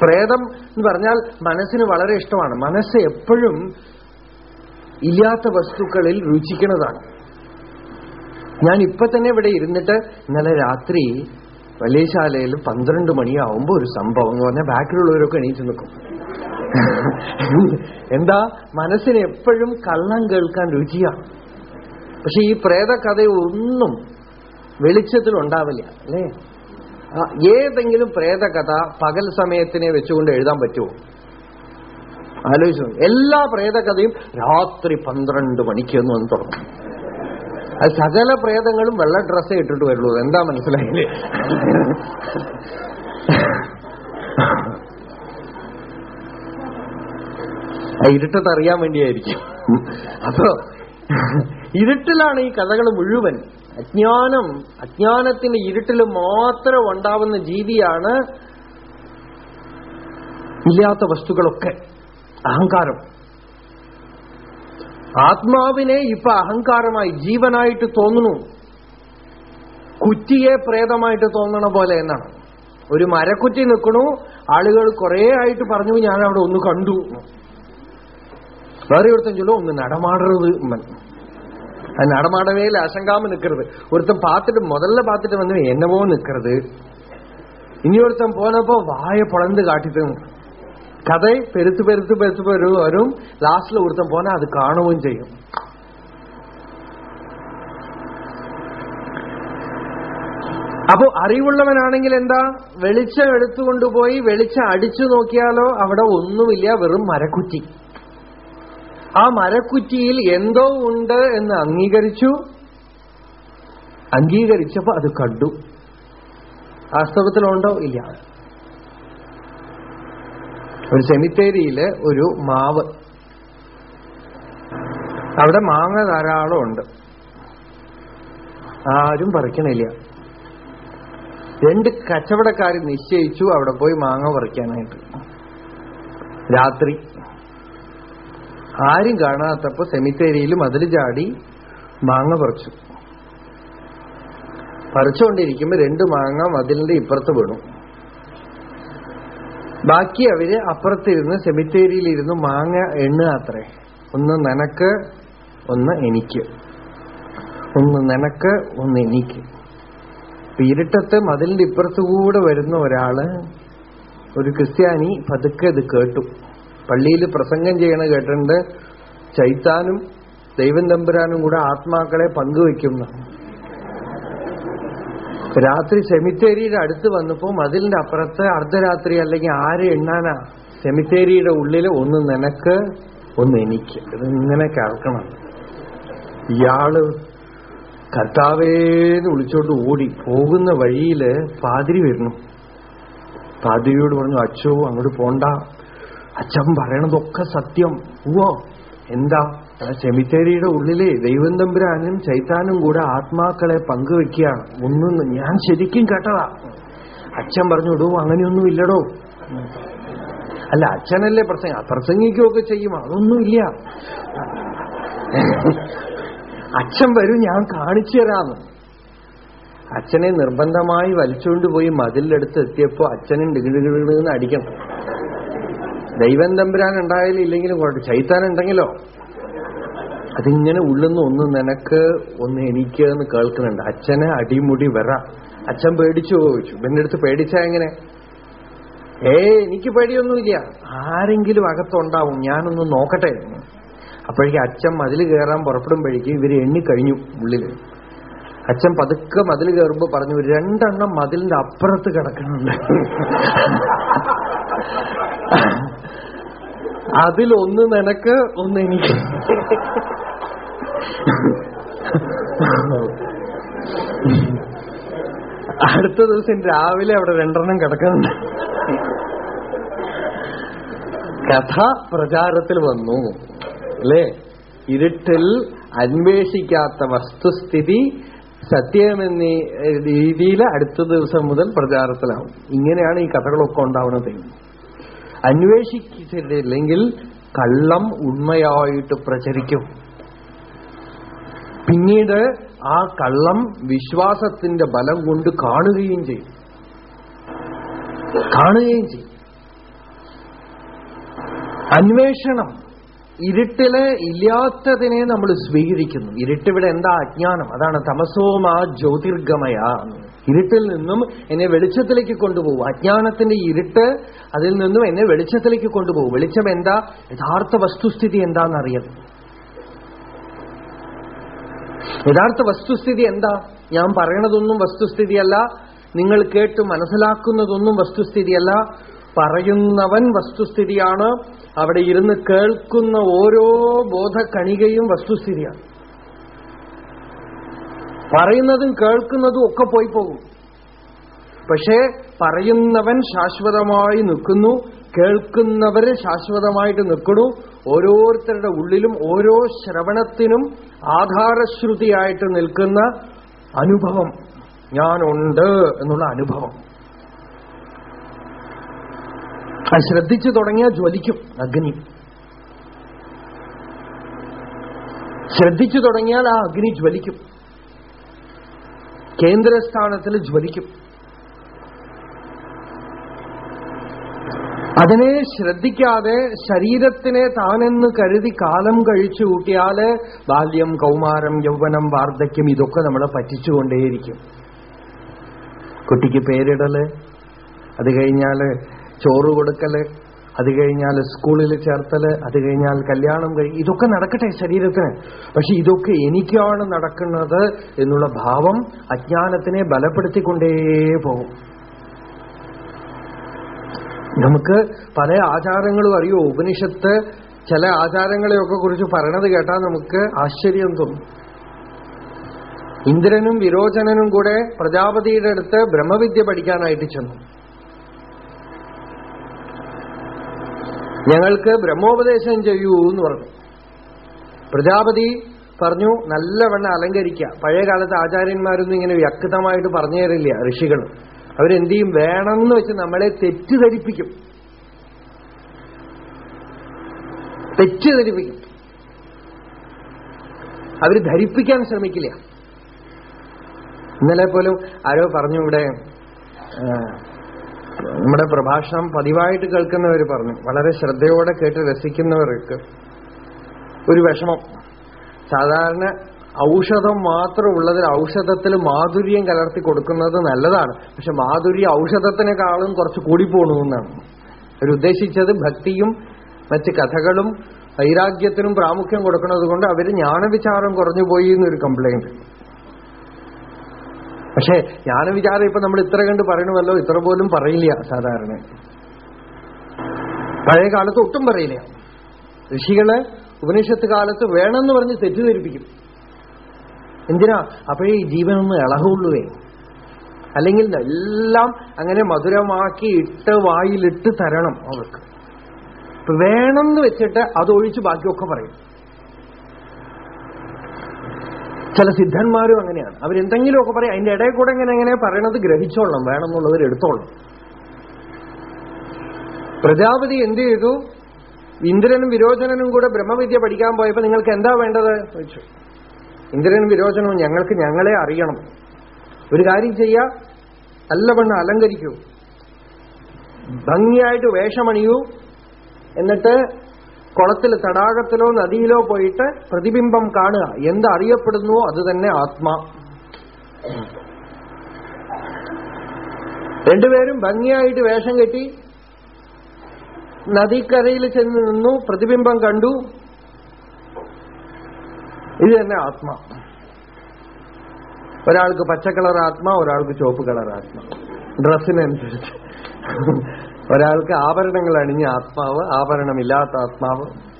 പ്രേതം എന്ന് പറഞ്ഞാൽ മനസ്സിന് വളരെ ഇഷ്ടമാണ്. മനസ്സ് എപ്പോഴും ഇല്ലാത്ത വസ്തുക്കളിൽ രുചിക്കുന്നതാണ് ഞാൻ ഇപ്പൊ തന്നെ ഇവിടെ ഇരുന്നിട്ട് ഇന്നലെ രാത്രി വലിയശാലയിൽ പന്ത്രണ്ട് മണിയാവുമ്പോ ഒരു സംഭവം എന്ന് പറഞ്ഞാൽ ബാക്കിലുള്ളവരൊക്കെ എണീറ്റ് നിൽക്കും. എന്താ? മനസ്സിന് എപ്പോഴും കള്ളം കേൾക്കാൻ രുചിയാണ് പക്ഷെ ഈ പ്രേതകഥയൊന്നും വെളിച്ചത്തിൽ ഉണ്ടാവില്ല അല്ലേ? ഏതെങ്കിലും പ്രേതകഥ പകൽ സമയത്തിനെ വെച്ചുകൊണ്ട് എഴുതാൻ പറ്റുമോ? ആലോചിച്ചു. എല്ലാ പ്രേതകഥയും രാത്രി പന്ത്രണ്ട് മണിക്ക് എന്ന് വന്ന് തുടങ്ങും അത് സകല പ്രേതങ്ങളും വെള്ള ഡ്രസ്സേ ഇട്ടിട്ട് വരുള്ളൂ. എന്താ മനസ്സിലായില്ലേ? ഇരുട്ടത്ത് അറിയാൻ വേണ്ടിയായിരിക്കും. അപ്പോ ഇരുട്ടിലാണ് ഈ കഥകൾ മുഴുവൻ. അജ്ഞാനം അജ്ഞാനത്തിന്റെ ഇരുട്ടിൽ മാത്രം ഉണ്ടാവുന്ന ജീവിയാണ് ഇല്ലാത്ത വസ്തുക്കളൊക്കെ. അഹങ്കാരം. ആത്മാവിനെ ഇപ്പൊ അഹങ്കാരമായി ജീവനായിട്ട് തോന്നുന്നു. കുറ്റിയെ പ്രേതമായിട്ട് തോന്നണ പോലെ എന്നാണ്. ഒരു മരക്കുറ്റി നിൽക്കണു ആളുകൾ കുറേ ആയിട്ട് പറഞ്ഞു ഞാൻ അവിടെ ഒന്ന് കണ്ടു. വേറെ ഒരുത്തൻ ചൊല്ലോ ഒന്ന് നടമാടരുത് அது நடமாடவே இல்லை നിൽക്കരുത് ഒരുത്തം പാത്തിട്ട് பார்த்துட்டு പാത്തിട്ട് വന്നു എന്നവോ என்னவோ நிக்கிறது இனி വായ போனப்போ வாயை பொழந்து കഥ പെരുത്ത് പെരുത്ത് പെരുത്ത് പെരു വരും. ലാസ്റ്റിൽ ഒരുത്തൻ പോനാ അത് കാണുകയും ചെയ്യും. അപ്പോ അറിവുള്ളവനാണെങ്കിൽ എന്താ? വെളിച്ചം എടുത്തുകൊണ്ടുപോയി വെളിച്ചം അടിച്ചു നോക്കിയാലോ അവിടെ ഒന്നുമില്ല വെറും മരക്കുറ്റി. ആ മരക്കുറ്റിയിൽ എന്തോ ഉണ്ട് എന്ന് അംഗീകരിച്ചു. അംഗീകരിച്ചപ്പോ അത് കണ്ടു. വാസ്തവത്തിലുണ്ടോ? ഇല്ല. ഒരു സെമിത്തേരിയിൽ ഒരു മാവ്. അവിടെ മാങ്ങ ധാരാളം ഉണ്ട്. ആരും പറിക്കണില്ല. രണ്ട് കച്ചവടക്കാർ നിശ്ചയിച്ചു അവിടെ പോയി മാങ്ങ പറിക്കാനായിട്ട്. രാത്രി. ആരും കാണാത്തപ്പോ സെമിത്തേരിയിൽ മതിൽ ചാടി മാങ്ങ പറിച്ചു. പറിച്ചുകൊണ്ടിരിക്കുമ്പോ രണ്ട് മാങ്ങ മതിലിന്റെ ഇപ്പുറത്ത് വീണു. ബാക്കി അവർ അപ്പുറത്തിരുന്ന് സെമിത്തേരിയിലിരുന്ന് മാങ്ങ എണ്ണുക അത്രേ. ഒന്ന് നനക്ക് ഒന്ന് എനിക്ക്. ഒന്ന് നനക്ക് ഒന്ന് എനിക്ക്. ഇരുട്ടത്ത് മതിലിന്റെ ഇപ്പുറത്തുകൂടെ വരുന്ന ഒരാൾ ഒരു ക്രിസ്ത്യാനി പതുക്കെ ഇത് കേട്ടു. പള്ളിയിൽ പ്രസംഗം ചെയ്യണ കേട്ടിട്ടുണ്ട്. ചൈത്താനും ദൈവം തമ്പുരാനും കൂടെ ആത്മാക്കളെ പങ്കുവെക്കുന്ന രാത്രി സെമിത്തേരിയുടെ അടുത്ത് വന്നപ്പോ മതിലിന്റെ അപ്പുറത്ത് അർദ്ധരാത്രി അല്ലെങ്കിൽ ആര് എണ്ണാനാ? സെമിത്തേരിയുടെ ഉള്ളിൽ ഒന്ന് നിനക്ക് ഒന്ന് എനിക്ക്. ഇത് ഇങ്ങനെ കേൾക്കണം. ഇയാൾ കർത്താവേന്ന് വിളിച്ചോണ്ട് ഓടി പോകുന്ന വഴിയിൽ പാതിരി വരുന്നു. പാതിരിയോട് പറഞ്ഞു അച്ഛോ അങ്ങോട്ട് പോണ്ട. അച്ഛൻ പറയണതൊക്കെ സത്യം. ഓ എന്താ? സെമിത്തേരിയുടെ ഉള്ളിലെ ദൈവം തമ്പുരാനും ചൈത്താനും കൂടെ ആത്മാക്കളെ പങ്കുവെക്കുകയാണ്. ഒന്നും ഞാൻ ശരിക്കും കേട്ടതാ. അച്ഛൻ പറഞ്ഞു അങ്ങനെയൊന്നും ഇല്ലടോ. അല്ല അച്ഛനല്ലേ പ്രസംഗം. പ്രസംഗിക്കുകയൊക്കെ ചെയ്യും. അതൊന്നുമില്ല അച്ഛൻ വരും ഞാൻ കാണിച്ചു തരാന്ന്. അച്ഛനെ നിർബന്ധമായി വലിച്ചുകൊണ്ട് പോയി മതിലെടുത്ത് എത്തിയപ്പോ അച്ഛനും ഡിഗിഡിഗിഡിന്ന് അടിക്കണം ദൈവം തമ്പുരാൻ ഉണ്ടായാലും ഇല്ലെങ്കിലും കുഴപ്പം ചൈത്താൻ ഉണ്ടെങ്കിലോ അതിങ്ങനെ ഉള്ളുന്ന ഒന്ന് നിനക്ക് ഒന്ന് എനിക്ക് എന്ന് കേൾക്കുന്നുണ്ട്. അച്ഛനെ അടിമുടി വെറ. അച്ഛൻ പേടിച്ചു ചോദിച്ചു എന്റെ അടുത്ത് പേടിച്ചാ എങ്ങനെ? ഏ എനിക്ക് പേടിയൊന്നുമില്ല. ആരെങ്കിലും അകത്തുണ്ടാവും. ഞാനൊന്ന് നോക്കട്ടെ അപ്പോഴേക്കും അച്ഛൻ മതിൽ കയറാൻ പുറപ്പെടുമ്പോഴേക്കും ഇവർ എണ്ണിക്കഴിഞ്ഞു ഉള്ളിൽ. അച്ഛൻ പതുക്കെ മതിൽ കയറുമ്പോ പറഞ്ഞു രണ്ടെണ്ണം മതിലിന്റെ അപ്പുറത്ത് കിടക്കുന്നുണ്ട്. അതിലൊന്ന് നിനക്ക് ഒന്ന് എനിക്ക് അടുത്ത ദിവസം രാവിലെ അവിടെ രണ്ടെണ്ണം കിടക്കുന്നുണ്ട്. കഥ പ്രചാരത്തിൽ വന്നു. അല്ലേ? ഇരുട്ടിൽ അന്വേഷിക്കാത്ത വസ്തുസ്ഥിതി സത്യമെന്ന രീതിയിൽ അടുത്ത ദിവസം മുതൽ പ്രചാരത്തിലാവും. ഇങ്ങനെയാണ് ഈ കഥകളൊക്കെ ഉണ്ടാവുന്നത്. അന്വേഷിച്ചിട്ടില്ലെങ്കിൽ കള്ളം ഉണ്മയായിട്ട് പ്രചരിക്കും. പിന്നീട് ആ കള്ളം വിശ്വാസത്തിന്റെ ബലം കൊണ്ട് കാണുകയും ചെയ്യും. കാണുകയും ചെയ്യും. അന്വേഷണം ഇരുട്ടിൽ ഇല്ലാത്തതിനെ നമ്മൾ സ്വീകരിക്കുന്നു. ഇരുട്ടിവിടെ എന്താ അജ്ഞാനം? അതാണ് തമസോമാ ജ്യോതിർഗമയ. ഇരുട്ടിൽ നിന്നും എന്നെ വെളിച്ചത്തിലേക്ക് കൊണ്ടുപോകും. അജ്ഞാനത്തിന്റെ ഇരുട്ട് അതിൽ നിന്നും എന്നെ വെളിച്ചത്തിലേക്ക് കൊണ്ടുപോകും. വെളിച്ചം എന്താ? യഥാർത്ഥ വസ്തുസ്ഥിതി എന്താണെന്നറിയാം യഥാർത്ഥ വസ്തുസ്ഥിതി എന്താ? ഞാൻ പറയണതൊന്നും വസ്തുസ്ഥിതിയല്ല. നിങ്ങൾ കേട്ട് മനസ്സിലാക്കുന്നതൊന്നും വസ്തുസ്ഥിതിയല്ല. പറയുന്നവൻ വസ്തുസ്ഥിതിയാണ്. അവിടെ ഇരുന്ന് കേൾക്കുന്ന ഓരോ ബോധക്കണികയും വസ്തുസ്ഥിതിയാണ്. പറയുന്നതും കേൾക്കുന്നതും ഒക്കെ പോയി പോകും. പക്ഷേ പറയുന്നവൻ ശാശ്വതമായി നിൽക്കുന്നു. കേൾക്കുന്നവര് ശാശ്വതമായിട്ട് നിൽക്കണു. ഓരോരുത്തരുടെ ഉള്ളിലും ഓരോ ശ്രവണത്തിനും ആധാരശ്രുതിയായിട്ട് നിൽക്കുന്ന അനുഭവം ഞാനുണ്ട് എന്നുള്ള അനുഭവം. അത് ശ്രദ്ധിച്ചു തുടങ്ങിയാൽ ജ്വലിക്കും അഗ്നി. ശ്രദ്ധിച്ചു തുടങ്ങിയാൽ ആ അഗ്നി ജ്വലിക്കും. കേന്ദ്രസ്ഥാനത്തിൽ ജ്വലിക്കും. അതിനെ ശ്രദ്ധിക്കാതെ ശരീരത്തിനെ താനെന്ന് കരുതി കാലം കഴിച്ചു കൂട്ടിയാൽ ബാല്യം കൗമാരം യൗവനം വാർദ്ധക്യം ഇതൊക്കെ നമ്മളെ പറ്റിച്ചുകൊണ്ടേയിരിക്കും. കുട്ടിക്ക് പേരിടൽ അത് കഴിഞ്ഞാൽ ചോറ് കൊടുക്കൽ അത് കഴിഞ്ഞാൽ സ്കൂളിൽ ചേർത്തൽ അത് കഴിഞ്ഞാൽ കല്യാണം കഴി ഇതൊക്കെ നടക്കട്ടെ ശരീരത്തിന്. പക്ഷെ ഇതൊക്കെ എനിക്കാണ് നടക്കുന്നത് എന്നുള്ള ഭാവം അജ്ഞാനത്തിനെ ബലപ്പെടുത്തിക്കൊണ്ടേ പോകും. നമുക്ക് പല ആചാരങ്ങളും അറിയോ? ഉപനിഷത്ത് ചില ആചാരങ്ങളെയൊക്കെ കുറിച്ച് പറയണത് കേട്ടാൽ നമുക്ക് ആശ്ചര്യം തോന്നും. ഇന്ദ്രനും വിരോചനനും കൂടെ പ്രജാപതിയുടെ അടുത്ത് ബ്രഹ്മവിദ്യ പഠിക്കാനായിട്ട് ചെന്നു. ഞങ്ങൾക്ക് ബ്രഹ്മോപദേശം ചെയ്യൂ എന്ന് പറഞ്ഞു. പ്രജാപതി പറഞ്ഞു നല്ലവണ്ണം അലങ്കരിക്കുക പഴയ കാലത്ത് ആചാര്യന്മാരൊന്നും ഇങ്ങനെ വ്യക്തമായിട്ട് പറഞ്ഞു തരില്ല ഋഷികൾ അവരെന്ത് ചെയ്യും വേണമെന്ന് വെച്ച് നമ്മളെ തെറ്റിദ്ധരിപ്പിക്കും. തെറ്റിദ്ധരിപ്പിക്കും. അവർ ധരിപ്പിക്കാൻ ശ്രമിക്കില്ല. ഇന്നലെ പോലും ആരോ പറഞ്ഞു ഇവിടെ നമ്മുടെ പ്രഭാഷണം പതിവായിട്ട് കേൾക്കുന്നവർ പറഞ്ഞു. വളരെ ശ്രദ്ധയോടെ കേട്ട് രസിക്കുന്നവർക്ക് ഒരു വിഷമം. സാധാരണ ഔഷധം മാത്രം ഉള്ളതിൽ ഔഷധത്തിൽ മാധുര്യം കലർത്തി കൊടുക്കുന്നത് നല്ലതാണ്. പക്ഷെ മാധുര്യം ഔഷധത്തിനേക്കാളും കുറച്ച് കൂടിപ്പോണമെന്നാണ് അവരുദ്ദേശിച്ചത് ഭക്തിയും മറ്റ് കഥകളും വൈരാഗ്യത്തിനും പ്രാമുഖ്യം കൊടുക്കുന്നത് കൊണ്ട് അവർ ജ്ഞാനവിചാരം കുറഞ്ഞു പോയി എന്നൊരു കംപ്ലൈന്റ് പക്ഷെ ജ്ഞാനവിചാരം ഇപ്പൊ നമ്മൾ ഇത്ര കണ്ട് പറയണമല്ലോ ഇത്ര പോലും പറയില്ല സാധാരണ. പഴയ കാലത്ത് ഒട്ടും പറയില്ല. ഋഷികൾ ഉപനിഷത്ത് കാലത്ത് വേണമെന്ന് പറഞ്ഞ് തെറ്റിദ്ധരിപ്പിക്കും. എന്തിനാ? അപ്പോഴേ ജീവനൊന്ന് ഇളകുള്ളൂവേ. അല്ലെങ്കിൽ എല്ലാം അങ്ങനെ മധുരമാക്കി ഇട്ട് വായിലിട്ട് തരണം അവർക്ക്. വേണമെന്ന് വെച്ചിട്ട് അതൊഴിച്ച് ബാക്കിയൊക്കെ പറയും. ചില സിദ്ധന്മാരും അങ്ങനെയാണ്. അവരെന്തെങ്കിലുമൊക്കെ പറയും അതിന്റെ ഇടയിൽ കൂടെ ഇങ്ങനെ എങ്ങനെ പറയണത് ഗ്രഹിച്ചോളണം വേണമെന്നുള്ളവർ എടുത്തോളണം. പ്രജാപതി എന്ത് ചെയ്തു? ഇന്ദ്രനും വിരോചനനും കൂടെ ബ്രഹ്മവിദ്യ പഠിക്കാൻ പോയപ്പോ നിങ്ങൾക്ക് എന്താ വേണ്ടത്? ചോദിച്ചു. ഇന്ദ്രനും വിരോചനവും ഞങ്ങൾക്ക് ഞങ്ങളെ അറിയണം. ഒരു കാര്യം ചെയ്യുക നല്ലവണ്ണം അലങ്കരിക്കൂ. ഭംഗിയായിട്ട് വേഷമണിയൂ. എന്നിട്ട് കുളത്തിൽ തടാകത്തിലോ നദിയിലോ പോയിട്ട് പ്രതിബിംബം കാണുക. എന്തറിയപ്പെടുന്നുവോ അത് തന്നെ ആത്മാ. രണ്ടുപേരും ഭംഗിയായിട്ട് വേഷം കെട്ടി നദിക്കരയിൽ ചെന്ന് നിന്നു പ്രതിബിംബം കണ്ടു. ഇത് തന്നെ ആത്മ. ഒരാൾക്ക് പച്ച കളർ ആത്മ ഒരാൾക്ക് ചുവപ്പ് കളർ ആത്മ. ഡ്രസ്സിനനുസരിച്ച്. ഒരാൾക്ക് ആഭരണങ്ങൾ അണിഞ്ഞ ആത്മാവ് ആഭരണമില്ലാത്ത ആത്മാവ്.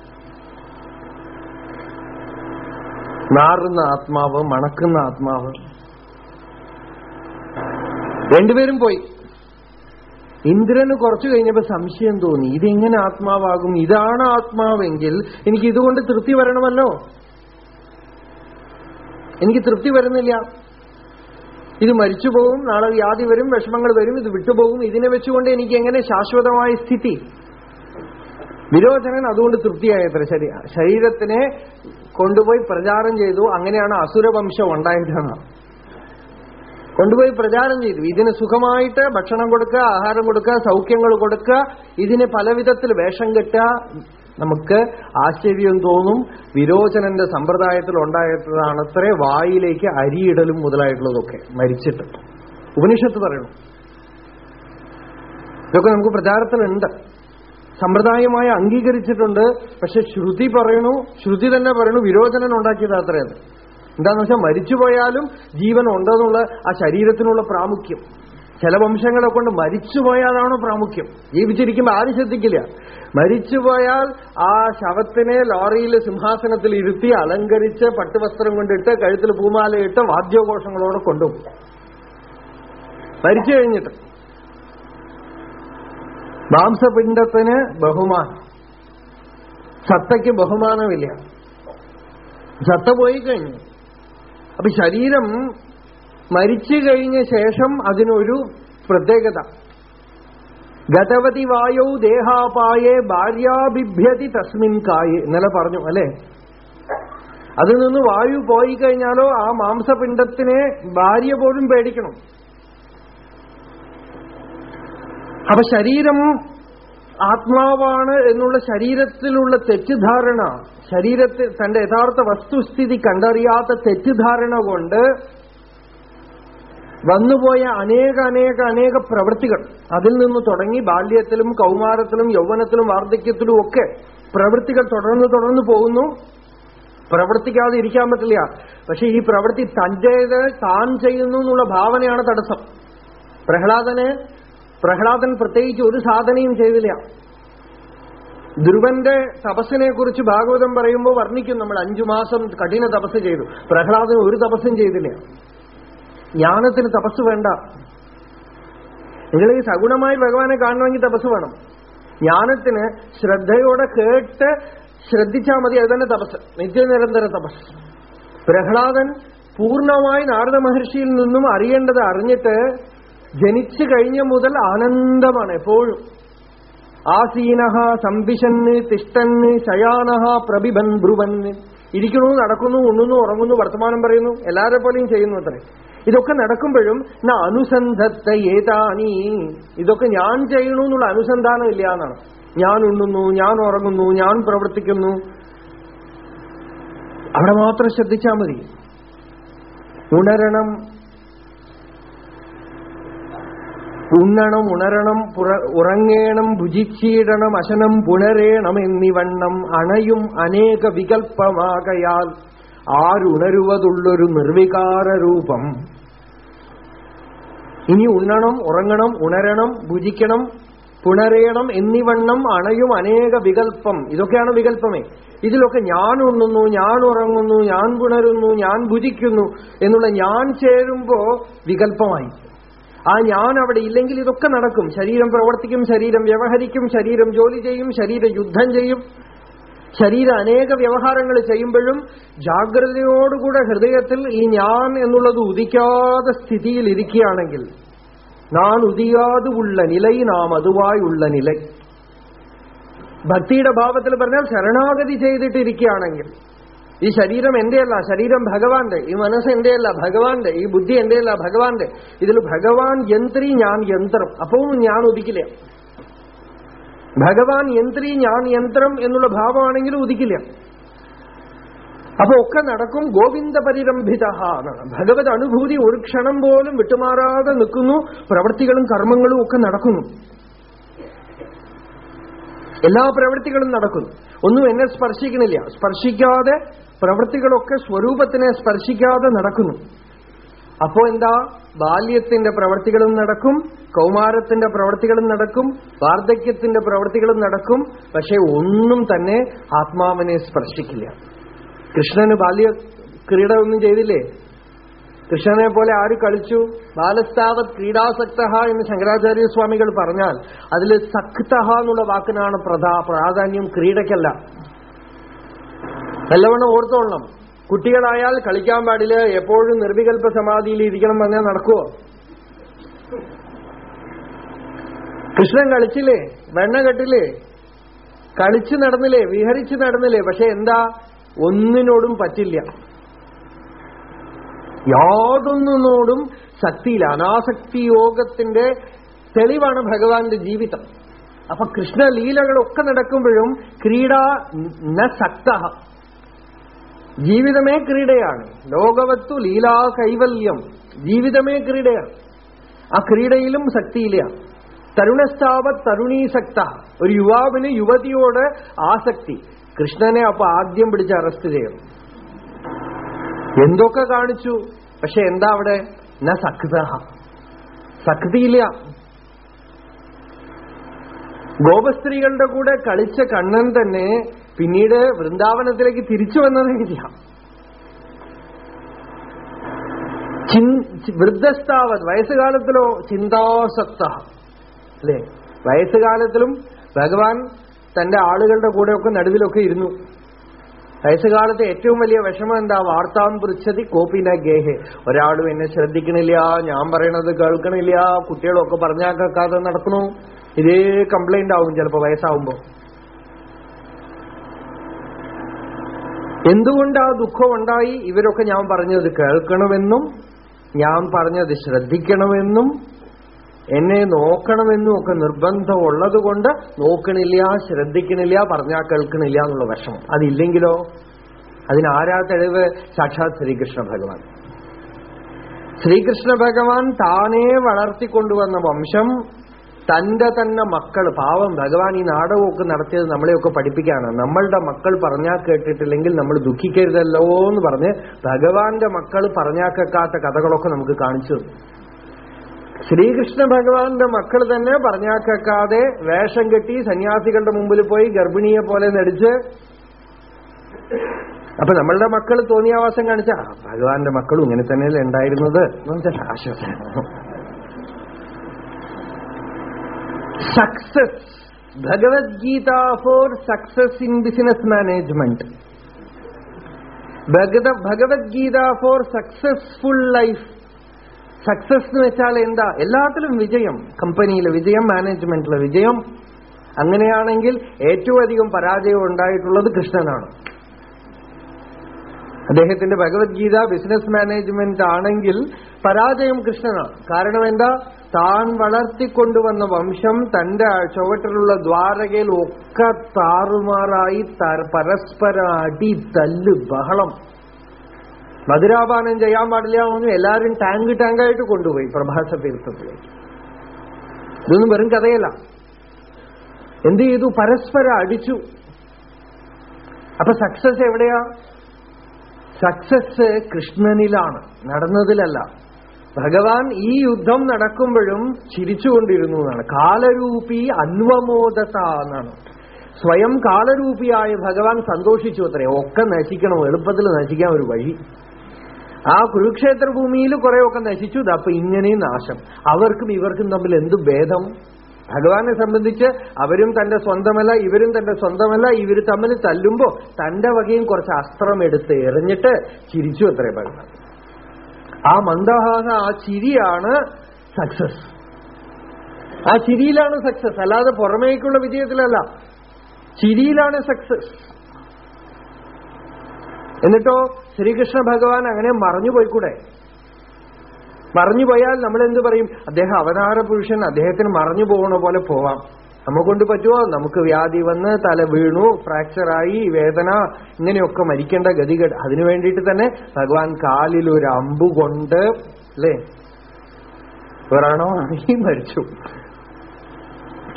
നാറുന്ന ആത്മാവ് മണക്കുന്ന ആത്മാവ്. രണ്ടുപേരും പോയി. ഇന്ദ്രന് കുറച്ചു കഴിഞ്ഞപ്പോ സംശയം തോന്നി. ഇതെങ്ങനെ ആത്മാവാകും? ഇതാണ് ആത്മാവെങ്കിൽ എനിക്ക് ഇതുകൊണ്ട് തൃപ്തി വരണമല്ലോ. എനിക്ക് തൃപ്തി വരുന്നില്ല. ഇത് മരിച്ചു പോകും നാളെ വ്യാധി വരും വിഷമങ്ങൾ വരും ഇത് വിട്ടുപോകും ഇതിനെ വെച്ചുകൊണ്ട് എനിക്ക് എങ്ങനെ ശാശ്വതമായ സ്ഥിതി? വിരോചനൻ അതുകൊണ്ട് തൃപ്തിയായത്ര ശരി. ശരീരത്തിനെ കൊണ്ടുപോയി പ്രചാരം ചെയ്തു. അങ്ങനെയാണ് അസുരവംശം ഉണ്ടായതെന്ന് കൊണ്ടുപോയി പ്രചാരം ചെയ്തു. ഇതിന് സുഖമായിട്ട് ഭക്ഷണം കൊടുക്കുക ആഹാരം കൊടുക്കുക സൗഖ്യങ്ങൾ കൊടുക്കുക ഇതിന് പലവിധത്തിൽ വേഷം കെട്ടുക നമുക്ക് ആശ്ചര്യം തോന്നും വിരോചനന്റെ സമ്പ്രദായത്തിൽ ഉണ്ടായതാണത്രേ വായിലേക്ക് അരിയിടലും മുതലായിട്ടുള്ളതൊക്കെ മരിച്ചിട്ട്. ഉപനിഷത്ത് പറയണം ഇതൊക്കെ നമുക്ക് പ്രചാരത്തിലുണ്ട്. സമ്പ്രദായമായി അംഗീകരിച്ചിട്ടുണ്ട്. പക്ഷെ ശ്രുതി പറയണു ശ്രുതി തന്നെ പറയണു വിരോചനൻ ഉണ്ടാക്കിയത് അത്രയത് എന്താന്ന് വെച്ചാൽ മരിച്ചുപോയാലും ജീവൻ ഉണ്ടെന്നുള്ള ആ ശരീരത്തിനുള്ള പ്രാമുഖ്യം. ചില വംശങ്ങളെ കൊണ്ട് മരിച്ചുപോയാതാണോ പ്രാമുഖ്യം? ജീവിച്ചിരിക്കുമ്പോൾ ആരും ശ്രദ്ധിക്കില്ല. മരിച്ചുപോയാൽ ആ ശവത്തിനെ ലോറിയിൽ സിംഹാസനത്തിൽ ഇരുത്തി അലങ്കരിച്ച് പട്ടുവസ്ത്രം കൊണ്ടിട്ട് കഴുത്തിൽ പൂമാലയിട്ട് വാദ്യോഘോഷങ്ങളോടെ കൊണ്ടുപോകും മരിച്ചു കഴിഞ്ഞിട്ട്. മാംസപിണ്ഡത്തിന് ബഹുമാനം. സത്തയ്ക്ക് ബഹുമാനമില്ല. സത്ത പോയി കഴിഞ്ഞു. അപ്പൊ ശരീരം മരിച്ചു കഴിഞ്ഞ ശേഷം അതിനൊരു പ്രത്യേകത. ഗതവതി വായൗ ദേഹാപായേ ഭാര്യാബിഭ്യതി തസ്മിൻ കായേ ഇന്നലെ പറഞ്ഞു അല്ലെ? അതിൽ നിന്ന് വായു പോയി കഴിഞ്ഞാലോ ആ മാംസപിണ്ഡത്തിനെ ഭാര്യ പോലും പേടിക്കണം. അപ്പൊ ശരീരം ആത്മാവാണ് എന്നുള്ള ശരീരത്തിലുള്ള തെറ്റിദ്ധാരണ ശരീരത്തിൽ തന്റെ യഥാർത്ഥ വസ്തുസ്ഥിതി കണ്ടറിയാത്ത തെറ്റിദ്ധാരണ കൊണ്ട് വന്നുപോയ അനേക അനേക അനേക പ്രവൃത്തികൾ. അതിൽ നിന്ന് തുടങ്ങി ബാല്യത്തിലും കൗമാരത്തിലും യൗവനത്തിലും വാർദ്ധക്യത്തിലും ഒക്കെ പ്രവൃത്തികൾ തുടർന്ന് തുടർന്ന് പോകുന്നു. പ്രവർത്തിക്കാതെ ഇരിക്കാൻ പറ്റില്ല. പക്ഷെ ഈ പ്രവൃത്തി തന്റേത് താൻ ചെയ്യുന്നു എന്നുള്ള ഭാവനയാണ് തടസ്സം. പ്രഹ്ലാദന് പ്രഹ്ലാദൻ പ്രത്യേകിച്ച് ഒരു സാധനയും ചെയ്തില്ല. ധ്രുവന്റെ തപസ്സിനെ കുറിച്ച് ഭാഗവതം പറയുമ്പോൾ വർണിക്കും നമ്മൾ അഞ്ചു മാസം കഠിന തപസ് ചെയ്തു. പ്രഹ്ലാദൻ ഒരു തപസ്സും ചെയ്തില്ല. ജ്ഞാനത്തിന് തപസ് വേണ്ട. നിങ്ങൾ ഈ സഗുണമായി ഭഗവാനെ കാണണമെങ്കിൽ തപസ് വേണം. ജ്ഞാനത്തിന് ശ്രദ്ധയോടെ കേട്ട് ശ്രദ്ധിച്ചാൽ മതി അത് തന്നെ തപസ് നിത്യനിരന്തര തപസ് പ്രഹ്ലാദൻ പൂർണമായി നാരദ മഹർഷിയിൽ നിന്നും അറിയേണ്ടത് അറിഞ്ഞിട്ട് ജനിച്ചു കഴിഞ്ഞ മുതൽ ആനന്ദമാണ് എപ്പോഴും. ആസീനഹ സംവിശന്ന് തിഷ്ടന്ന് ശയാനഹ പ്രഭിബൻ ബ്രുവന്ന്. ഇരിക്കുന്നു നടക്കുന്നു ഉണ്ണുന്നു ഉറങ്ങുന്നു വർത്തമാനം പറയുന്നു എല്ലാവരെ പോലെയും ചെയ്യുന്നു അത്രേ. ഇതൊക്കെ നടക്കുമ്പോഴും ന അനുസന്ധത്തെ ഏതാനി ഇതൊക്കെ ഞാൻ ചെയ്യണു എന്നുള്ള അനുസന്ധാനം ഇല്ല എന്നാണ്. ഞാൻ ഉണ്ണുന്നു ഞാൻ ഉറങ്ങുന്നു ഞാൻ പ്രവർത്തിക്കുന്നു. അവിടെ മാത്രം ശ്രദ്ധിച്ചാൽ മതി. ഉണരണം ഉണ്ണണം ഉണരണം ഉറങ്ങേണം ഭുജിച്ചീടണം അശനം പുണരേണം എന്നിവണ്ണം അണയും അനേക വികൽപ്പമാകയാൽ ആരുണരുവതുള്ളൊരു നിർവികാര രൂപം ഇനി ഉണ്ണണം ഉറങ്ങണം ഉണരണം ഭുജിക്കണം പുണരേണം എന്നിവണ്ണം അണയും അനേക വികല്പം ഇതൊക്കെയാണ് വികല്പമേ ഇതിലൊക്കെ ഞാൻ ഉണ്ണുന്നു ഞാൻ ഉറങ്ങുന്നു ഞാൻ പുണരുന്നു ഞാൻ ഭുജിക്കുന്നു എന്നുള്ള ഞാൻ ചേരുമ്പോ വികല്പമായി ആ ഞാൻ അവിടെ ഇല്ലെങ്കിൽ ഇതൊക്കെ നടക്കും. ശരീരം പ്രവർത്തിക്കും ശരീരം വ്യവഹരിക്കും ശരീരം ജോലി ചെയ്യും ശരീരം യുദ്ധം ചെയ്യും. ശരീരം അനേക വ്യവഹാരങ്ങൾ ചെയ്യുമ്പോഴും ജാഗ്രതയോടുകൂടെ ഹൃദയത്തിൽ ഈ ഞാൻ എന്നുള്ളത് ഉദിക്കാതെ സ്ഥിതിയിൽ ഇരിക്കുകയാണെങ്കിൽ നാൻ ഉദിയാതെ ഉള്ള നിലൈ നാം അതുവായി ഉള്ള നില. ഭക്തിയുടെ ഭാവത്തിൽ പറഞ്ഞാൽ ശരണാഗതി ചെയ്തിട്ടിരിക്കുകയാണെങ്കിൽ ഈ ശരീരം എന്റെയല്ല ശരീരം ഭഗവാന്റെ ഈ മനസ്സ് എന്റെയല്ല ഭഗവാന്റെ ഈ ബുദ്ധി എന്റെയല്ല ഭഗവാന്റെ. ഇതിൽ ഭഗവാൻ യന്ത്രി ഞാൻ യന്ത്രം. അപ്പവും ഞാൻ ഉദിക്കില്ല. ഭഗവാൻ യന്ത്രി ഞാൻ യന്ത്രം എന്നുള്ള ഭാവമാണെങ്കിലും ഉദിക്കില്ല. അപ്പൊ ഒക്കെ നടക്കും ഗോവിന്ദ പരിരംഭിത എന്നാണ്. ഭഗവത് അനുഭൂതി ഒരു ക്ഷണം പോലും വിട്ടുമാറാതെ നിൽക്കുന്നു. പ്രവൃത്തികളും കർമ്മങ്ങളും ഒക്കെ നടക്കുന്നു. എല്ലാ പ്രവൃത്തികളും നടക്കുന്നു. ഒന്നും എന്നെ സ്പർശിക്കണില്ല. സ്പർശിക്കാതെ പ്രവൃത്തികളൊക്കെ സ്വരൂപത്തിനെ സ്പർശിക്കാതെ നടക്കുന്നു. അപ്പോ എന്താ? ബാല്യത്തിന്റെ പ്രവൃത്തികളും നടക്കും കൗമാരത്തിന്റെ പ്രവൃത്തികളും നടക്കും വാർദ്ധക്യത്തിന്റെ പ്രവൃത്തികളും നടക്കും പക്ഷെ ഒന്നും തന്നെ ആത്മാവിനെ സ്പർശിക്കില്ല. കൃഷ്ണന് ബാല്യ ക്രീഡ ചെയ്തില്ലേ? കൃഷ്ണനെ പോലെ ആര് കളിച്ചു? ബാലസ്താവത് ക്രീഡാസക്ത എന്ന് ശങ്കരാചാര്യ സ്വാമികൾ പറഞ്ഞാൽ അതിൽ സക്ത എന്നുള്ള വാക്കിനാണ് പ്രധാ പ്രാധാന്യം ക്രീഡയ്ക്കല്ല. നല്ലവണ്ണം ഓർത്തോളണം. കുട്ടികളായാൽ കളിക്കാൻ പാടില്ല എപ്പോഴും നിർവികൽപ്പ സമാധിയിൽ ഇരിക്കണം പറഞ്ഞാൽ നടക്കുവോ? കൃഷ്ണൻ കളിച്ചില്ലേ? വെണ്ണ കെട്ടില്ലേ? കളിച്ചു നടന്നില്ലേ? വിഹരിച്ചു നടന്നില്ലേ? പക്ഷെ എന്താ? ഒന്നിനോടും പറ്റില്ല. യാതൊന്നിനോടും ശക്തിയില്ല. അനാസക്തി യോഗത്തിന്റെ തെളിവാണ് ഭഗവാന്റെ ജീവിതം. അപ്പൊ കൃഷ്ണലീലകളൊക്കെ നടക്കുമ്പോഴും ക്രീഡ ന സക്ത ജീവിതമേ ക്രീഡയാണ്. ലോകവത്തു ലീലാ കൈവല്യം. ജീവിതമേ ക്രീഡയാണ്. ആ ക്രീഡയിലും ശക്തിയില്ല. തരുണസ്താവ തരുണീസക്ത ഒരു യുവാവിന് യുവതിയോട് ആസക്തി കൃഷ്ണനെ അപ്പൊ ആദ്യം പിടിച്ച് അറസ്റ്റ് ചെയ്യണം. എന്തൊക്കെ കാണിച്ചു? പക്ഷെ എന്താ അവിടെ? ന സക്ത ശക്തിയില്ല ഗോപസ്ത്രീകളുടെ കൂടെ കളിച്ച കണ്ണൻ തന്നെ പിന്നീട് വൃന്ദാവനത്തിലേക്ക് തിരിച്ചു വന്നതില്ല വൃദ്ധസ്ഥാവത് വയസ്സുകാലത്തിലോ ചിന്താസക്ത. അല്ലെ? വയസ്സുകാലത്തിലും ഭഗവാൻ തന്റെ ആളുകളുടെ കൂടെയൊക്കെ നടുവിലൊക്കെ ഇരുന്നു. വയസ്സുകാലത്ത് ഏറ്റവും വലിയ വിഷമം എന്താ? വാർത്താം പൃച്ഛതി കോപ്പിന ഗേഹെ. ഒരാളും എന്നെ ശ്രദ്ധിക്കണില്ല ഞാൻ പറയണത് കേൾക്കണില്ല കുട്ടികളൊക്കെ പറഞ്ഞാൽ കേൾക്കാതെ നടക്കണു. ഇതേ കംപ്ലൈന്റ് ആവും ചിലപ്പോ വയസ്സാവുമ്പോ. എന്തുകൊണ്ട് ആ ദുഃഖം ഉണ്ടായി ഇവരൊക്കെ ഞാൻ പറഞ്ഞത് കേൾക്കണമെന്നും ഞാൻ പറഞ്ഞത് ശ്രദ്ധിക്കണമെന്നും എന്നെ നോക്കണമെന്നും ഒക്കെ നിർബന്ധം ഉള്ളതുകൊണ്ട് നോക്കണില്ല ശ്രദ്ധിക്കണില്ല പറഞ്ഞാൽ കേൾക്കണില്ല എന്നുള്ള വിഷമം. അതില്ലെങ്കിലോ? അതിനാരാ തെളിവ്? സാക്ഷാത് ശ്രീകൃഷ്ണ ഭഗവാൻ. ശ്രീകൃഷ്ണ ഭഗവാൻ താനേ വളർത്തിക്കൊണ്ടുവന്ന വംശം തന്റെ തന്നെ മക്കൾ പാവം ഭഗവാൻ ഈ നാടകമൊക്കെ നടത്തിയത് നമ്മളെയൊക്കെ പഠിപ്പിക്കാണ് നമ്മളുടെ മക്കൾ പറഞ്ഞാൽ കേട്ടിട്ടില്ലെങ്കിൽ നമ്മൾ ദുഃഖിക്കരുതല്ലോ എന്ന് പറഞ്ഞ് ഭഗവാന്റെ മക്കൾ പറഞ്ഞാൽ കേൾക്കാത്ത കഥകളൊക്കെ നമുക്ക് കാണിച്ചു ശ്രീകൃഷ്ണ ഭഗവാന്റെ മക്കൾ തന്നെ പറഞ്ഞാൽ കേൾക്കാതെ വേഷം കെട്ടി സന്യാസികളുടെ മുമ്പിൽ പോയി ഗർഭിണിയെ പോലെ നടിച്ച് അപ്പൊ നമ്മളുടെ മക്കൾ തോന്നിയാവാസം കാണിച്ച ഭഗവാന്റെ മക്കളും ഇങ്ങനെ തന്നെയല്ലേ ഉണ്ടായിരുന്നത് എന്ന് വെച്ചാൽ ആശ്വാസം success Bhagavad Gita for success in business management Bhagavad Gita four successful life success എന്ന് വെച്ചാൽ എന്താ? എല്ലാത്തിലും വിജയം. കമ്പനിയിലെ വിജയം മാനേജ്മെന്റിലെ വിജയം. അങ്ങനെയാണെങ്കിൽ ഏറ്റവും അധികം പരാജയം ഉണ്ടായിട്ടുള്ളത് കൃഷ്ണനാണ്. അദ്ദേഹത്തിന്റെ ഭഗവത്ഗീത ബിസിനസ് മാനേജ്മെന്റ് ആണെങ്കിൽ പരാജയം കൃഷ്ണനാണ്. കാരണം എന്താ? താൻ വളർത്തിക്കൊണ്ടുവന്ന വംശം തന്റെ ചുവട്ടിലുള്ള ദ്വാരകയിൽ ഒക്കെ താറുമാറായി പരസ്പര അടി തല്ല് ബഹളം. മധുരാപാനം ചെയ്യാൻ പാടില്ല എന്ന് എല്ലാവരും ടാങ്ക് ടാങ്കായിട്ട് കൊണ്ടുപോയി പ്രഭാസ തീർത്ഥത്തിലേക്ക് ഇതൊന്നും വെറും കഥയല്ല. എന്ത് ചെയ്തു? പരസ്പരം അടിച്ചു. അപ്പൊ സക്സസ് എവിടെയാ? സക്സസ് കൃഷ്ണനിലാണ്. നടന്നതിലല്ല. ഭഗവാൻ ഈ യുദ്ധം നടക്കുമ്പോഴും ചിരിച്ചുകൊണ്ടിരുന്നു എന്നാണ് കാലരൂപി അന്വമോദത എന്നാണ്. സ്വയം കാലരൂപിയായ ഭഗവാൻ സന്തോഷിച്ചു അത്രേ. ഒക്കെ നശിക്കണം. എളുപ്പത്തിൽ നശിക്കാൻ ഒരു വഴി. ആ കുരുക്ഷേത്ര ഭൂമിയിൽ കുറെയൊക്കെ നശിച്ചു. അപ്പൊ ഇങ്ങനെ നാശം. അവർക്കും ഇവർക്കും തമ്മിൽ എന്ത് ഭേദം? ഭഗവാനെ സംബന്ധിച്ച് അവരും തന്റെ സ്വന്തമല്ല ഇവരും തന്റെ സ്വന്തമല്ല ഇവർ തമ്മിൽ തല്ലുമ്പോ തന്റെ വകയും കുറച്ച് അസ്ത്രം എടുത്ത് എറിഞ്ഞിട്ട് ചിരിച്ചു അത്രേ ഭഗവാൻ. ആ മന്ദഹാസ ആ ചിരിയാണ് സക്സസ് ആ ചിരിയിലാണ് സക്സസ് അല്ലാതെ പുറമേക്കുള്ള വിജയത്തിലല്ല. ചിരിയിലാണ് സക്സസ് എന്നിട്ടോ ശ്രീകൃഷ്ണ ഭഗവാൻ അങ്ങനെ മറഞ്ഞു പോയിക്കൂടെ? മറഞ്ഞു പോയാൽ നമ്മൾ എന്ത് പറയും? അദ്ദേഹം അവതാര പുരുഷൻ അദ്ദേഹത്തിന് മറഞ്ഞു പോകുന്ന പോലെ പോവാം. നമുക്കൊണ്ട് പറ്റുമോ നമുക്ക് വ്യാധി വന്ന് തല വീണു ഫ്രാക്ചറായി വേദന ഇങ്ങനെയൊക്കെ മരിക്കേണ്ട ഗതികേട്. അതിനു വേണ്ടിയിട്ട് തന്നെ ഭഗവാൻ കാലിൽ ഒരു അമ്പുകൊണ്ട് അല്ലേ? ഒരാണോ ഈ മരിച്ചു.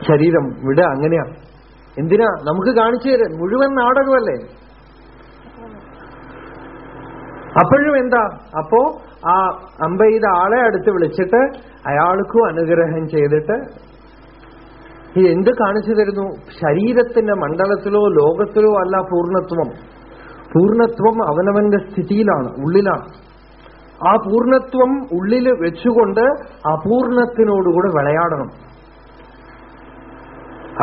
ശരീരം വിട അങ്ങനെയാ. എന്തിനാ? നമുക്ക് കാണിച്ചു തരാൻ. മുഴുവൻ നാടകമല്ലേ? അപ്പോഴും എന്താ? അപ്പോ ആ അമ്പെയ്ത ആളെ അടുത്ത് വിളിച്ചിട്ട് അയാൾക്കും അനുഗ്രഹം ചെയ്തിട്ട് ഇത് എന്ത് കാണിച്ചു തരുന്നു? ശരീരത്തിന്റെ മണ്ഡലത്തിലോ ലോകത്തിലോ അല്ല പൂർണത്വം. പൂർണത്വം അവനവന്റെ സ്ഥിതിയിലാണ് ഉള്ളിലാണ്. ആ പൂർണത്വം ഉള്ളിൽ വെച്ചുകൊണ്ട് അപൂർണത്തിനോടുകൂടെ വിളയാടണം.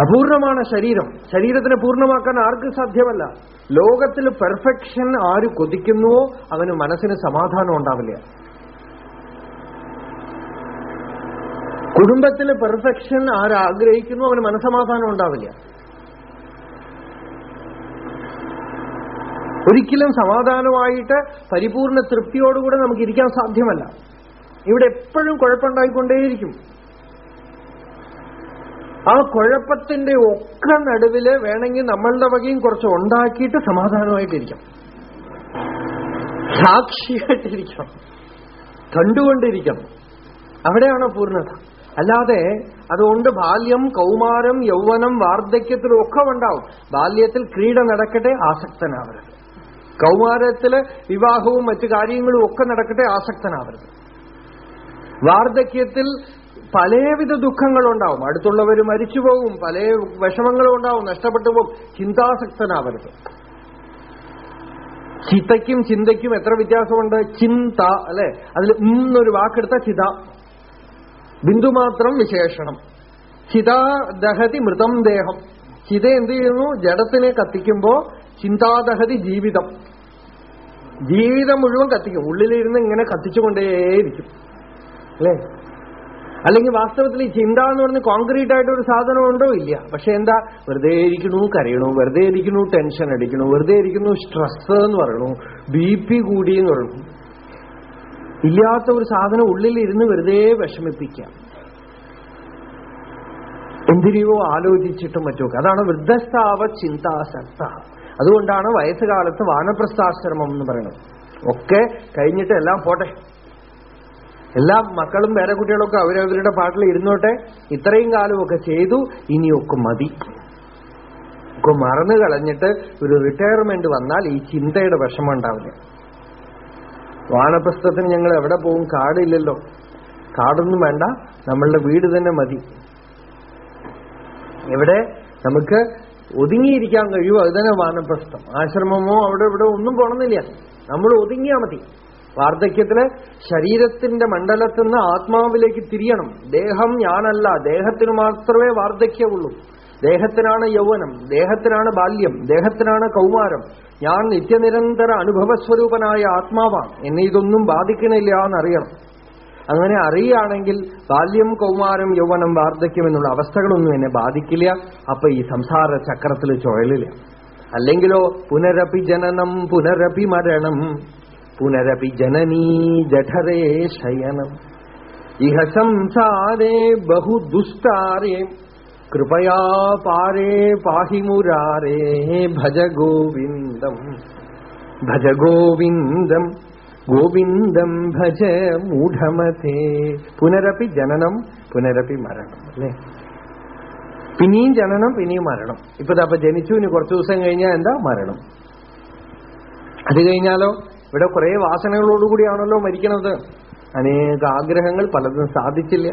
അപൂർണമാണ് ശരീരം. ശരീരത്തിനെ പൂർണമാക്കാൻ ആർക്കും സാധ്യമല്ല? ലോകത്തിൽ പെർഫെക്ഷൻ ആര് കൊതിക്കുന്നുവോ അവന് മനസ്സിന് സമാധാനം ഉണ്ടാവില്ല. കുടുംബത്തിൽ പെർഫെക്ഷൻ ആരാഗ്രഹിക്കുന്നു അവന് മനസമാധാനം ഉണ്ടാവില്ല. ഒരിക്കലും സമാധാനമായിട്ട് പരിപൂർണ തൃപ്തിയോടുകൂടെ നമുക്ക് ഇരിക്കാൻ സാധ്യമല്ല. ഇവിടെ എപ്പോഴും കുഴപ്പമുണ്ടായിക്കൊണ്ടേയിരിക്കും. ആ കുഴപ്പത്തിന്റെ ഒക്കെ നടുവിൽ വേണമെങ്കിൽ നമ്മളുടെ വകയും കുറച്ച് ഉണ്ടാക്കിയിട്ട് സമാധാനമായിട്ടിരിക്കാം. സാക്ഷിയായിട്ടിരിക്കാം. കണ്ടുകൊണ്ടിരിക്കാം. അവിടെയാണോ പൂർണത? അല്ലാതെ അതുകൊണ്ട് ബാല്യം കൗമാരം യൗവനം വാർദ്ധക്യത്തിലും ഒക്കെ ഉണ്ടാവും. ബാല്യത്തിൽ ക്രീഡ നടക്കട്ടെ ആസക്തനാവരുത്. കൗമാരത്തിൽ വിവാഹവും മറ്റു കാര്യങ്ങളും ഒക്കെ നടക്കട്ടെ ആസക്തനാവരുത്. വാർദ്ധക്യത്തിൽ പലവിധ ദുഃഖങ്ങളുണ്ടാവും. അടുത്തുള്ളവർ മരിച്ചുപോകും പല വിഷമങ്ങളും ഉണ്ടാവും നഷ്ടപ്പെട്ടു പോകും ചിന്താസക്തനാവരുത്. ചിത്തയ്ക്കും ചിന്തയ്ക്കും എത്ര വ്യത്യാസമുണ്ട്? ചിന്ത അല്ലെ? അതിൽ ഇന്നൊരു വാക്കെടുത്ത ചിത. ബിന്ദുമാത്രം വിശേഷണം. ചിത ദഹതി മൃതം ദേഹം. ചിത എന്ത് ചെയ്യുന്നു? ജഡത്തിനെ കത്തിക്കുമ്പോ ചിന്താദഹതി ജീവിതം. ജീവിതം മുഴുവൻ കത്തിക്കും. ഉള്ളിലിരുന്ന് ഇങ്ങനെ കത്തിച്ചുകൊണ്ടേയിരിക്കും. അല്ലേ? അല്ലെങ്കിൽ വാസ്തവത്തിൽ ഈ ചിന്ത എന്ന് പറഞ്ഞ് കോൺക്രീറ്റ് ആയിട്ട് ഒരു സാധനം ഉണ്ടോ ഇല്ല. പക്ഷെ എന്താ? വെറുതെ ഇരിക്കണു കരയണു. വെറുതെ ഇരിക്കണു ടെൻഷൻ അടിക്കണു വെറുതെ ഇരിക്കുന്നു സ്ട്രെസ് എന്ന് പറയണു ബി പി കൂടി എന്ന് പറയണു ഇല്ലാത്ത ഒരു സാധനം ഉള്ളിലിരുന്ന് വെറുതെ വിഷമിപ്പിക്കാം. എന്തിനെയോ ആലോചിച്ചിട്ടും മറ്റുമൊക്കെ. അതാണ് വൃദ്ധസ്ഥാവ ചിന്താസക്ത. അതുകൊണ്ടാണ് വയസ്സുകാലത്ത് വാനപ്രസ്ഥാശ്രമം എന്ന് പറയുന്നത്. ഒക്കെ കഴിഞ്ഞിട്ട് എല്ലാം പോട്ടെ. എല്ലാ മക്കളും വേറെ കുട്ടികളൊക്കെ അവരവരുടെ പാട്ടിൽ ഇരുന്നോട്ടെ. ഇത്രയും കാലമൊക്കെ ചെയ്തു ഇനിയൊക്കെ മതി. ഒക്കെ മറന്നു കളഞ്ഞിട്ട് ഒരു റിട്ടയർമെന്റ് വന്നാൽ ഈ ചിന്തയുടെ വിഷമം ഉണ്ടാവില്ല. വാനപ്രസ്ഥത്തിന് ഞങ്ങൾ എവിടെ പോകും കാടില്ലല്ലോ. കാടൊന്നും വേണ്ട. നമ്മളുടെ വീട് തന്നെ മതി. എവിടെ? നമുക്ക് ഒതുങ്ങിയിരിക്കാൻ കഴിയുമോ? അത് തന്നെ വാനപ്രസ്ഥം. ആശ്രമമോ അവിടെ ഇവിടെ ഒന്നും പോണമെന്നില്ല. നമ്മൾ ഒതുങ്ങിയാൽ മതി. വാർദ്ധക്യത്തിൽ ശരീരത്തിന്റെ മണ്ഡലത്തിൽ നിന്ന് ആത്മാവിലേക്ക് തിരിയണം. ദേഹം ഞാനല്ല. ദേഹത്തിന് മാത്രമേ വാർദ്ധക്യമുള്ളൂ ദേഹത്തിനാണ് യൗവനം ദേഹത്തിനാണ് ബാല്യം ദേഹത്തിനാണ് കൗമാരം. ഞാൻ നിത്യനിരന്തര അനുഭവസ്വരൂപനായ ആത്മാവാണ്. എന്നെ ഇതൊന്നും ബാധിക്കണില്ല എന്നറിയണം. അങ്ങനെ അറിയുകയാണെങ്കിൽ ബാല്യം കൗമാരം യൗവനം വാർദ്ധക്യം എന്നുള്ള അവസ്ഥകളൊന്നും എന്നെ ബാധിക്കില്ല. അപ്പൊ ഈ സംസാര ചക്രത്തിൽ ചുഴലില്ല. അല്ലെങ്കിലോ പുനരപി ജനനം പുനരപി മരണം പുനരപി ജനനീ ജഠരേ ശയനം. ഇഹ സംസാരേ ബഹുദുഷ്ടാരേ കൃപയാ പാരേ പാഹി മുരാരേ ഭജ ഗോവിന്ദം. ഭജ ഗോവിന്ദം ഗോവിന്ദം ഭജ മൂഢമതേ. പുനരപ്പി ജനനം പുനരപ്പി മരണം അല്ലേ? പിന്നെയും ജനനം പിന്നെയും മരണം. ഇപ്പൊ അപ്പൊ ജനിച്ചു ഇനി കുറച്ചു ദിവസം കഴിഞ്ഞാൽ എന്താ? മരണം. അത് കഴിഞ്ഞാലോ ഇവിടെ കുറെ വാസനകളോടുകൂടിയാണല്ലോ മരിക്കണത്. അനേക ആഗ്രഹങ്ങൾ പലതും സാധിച്ചില്ല.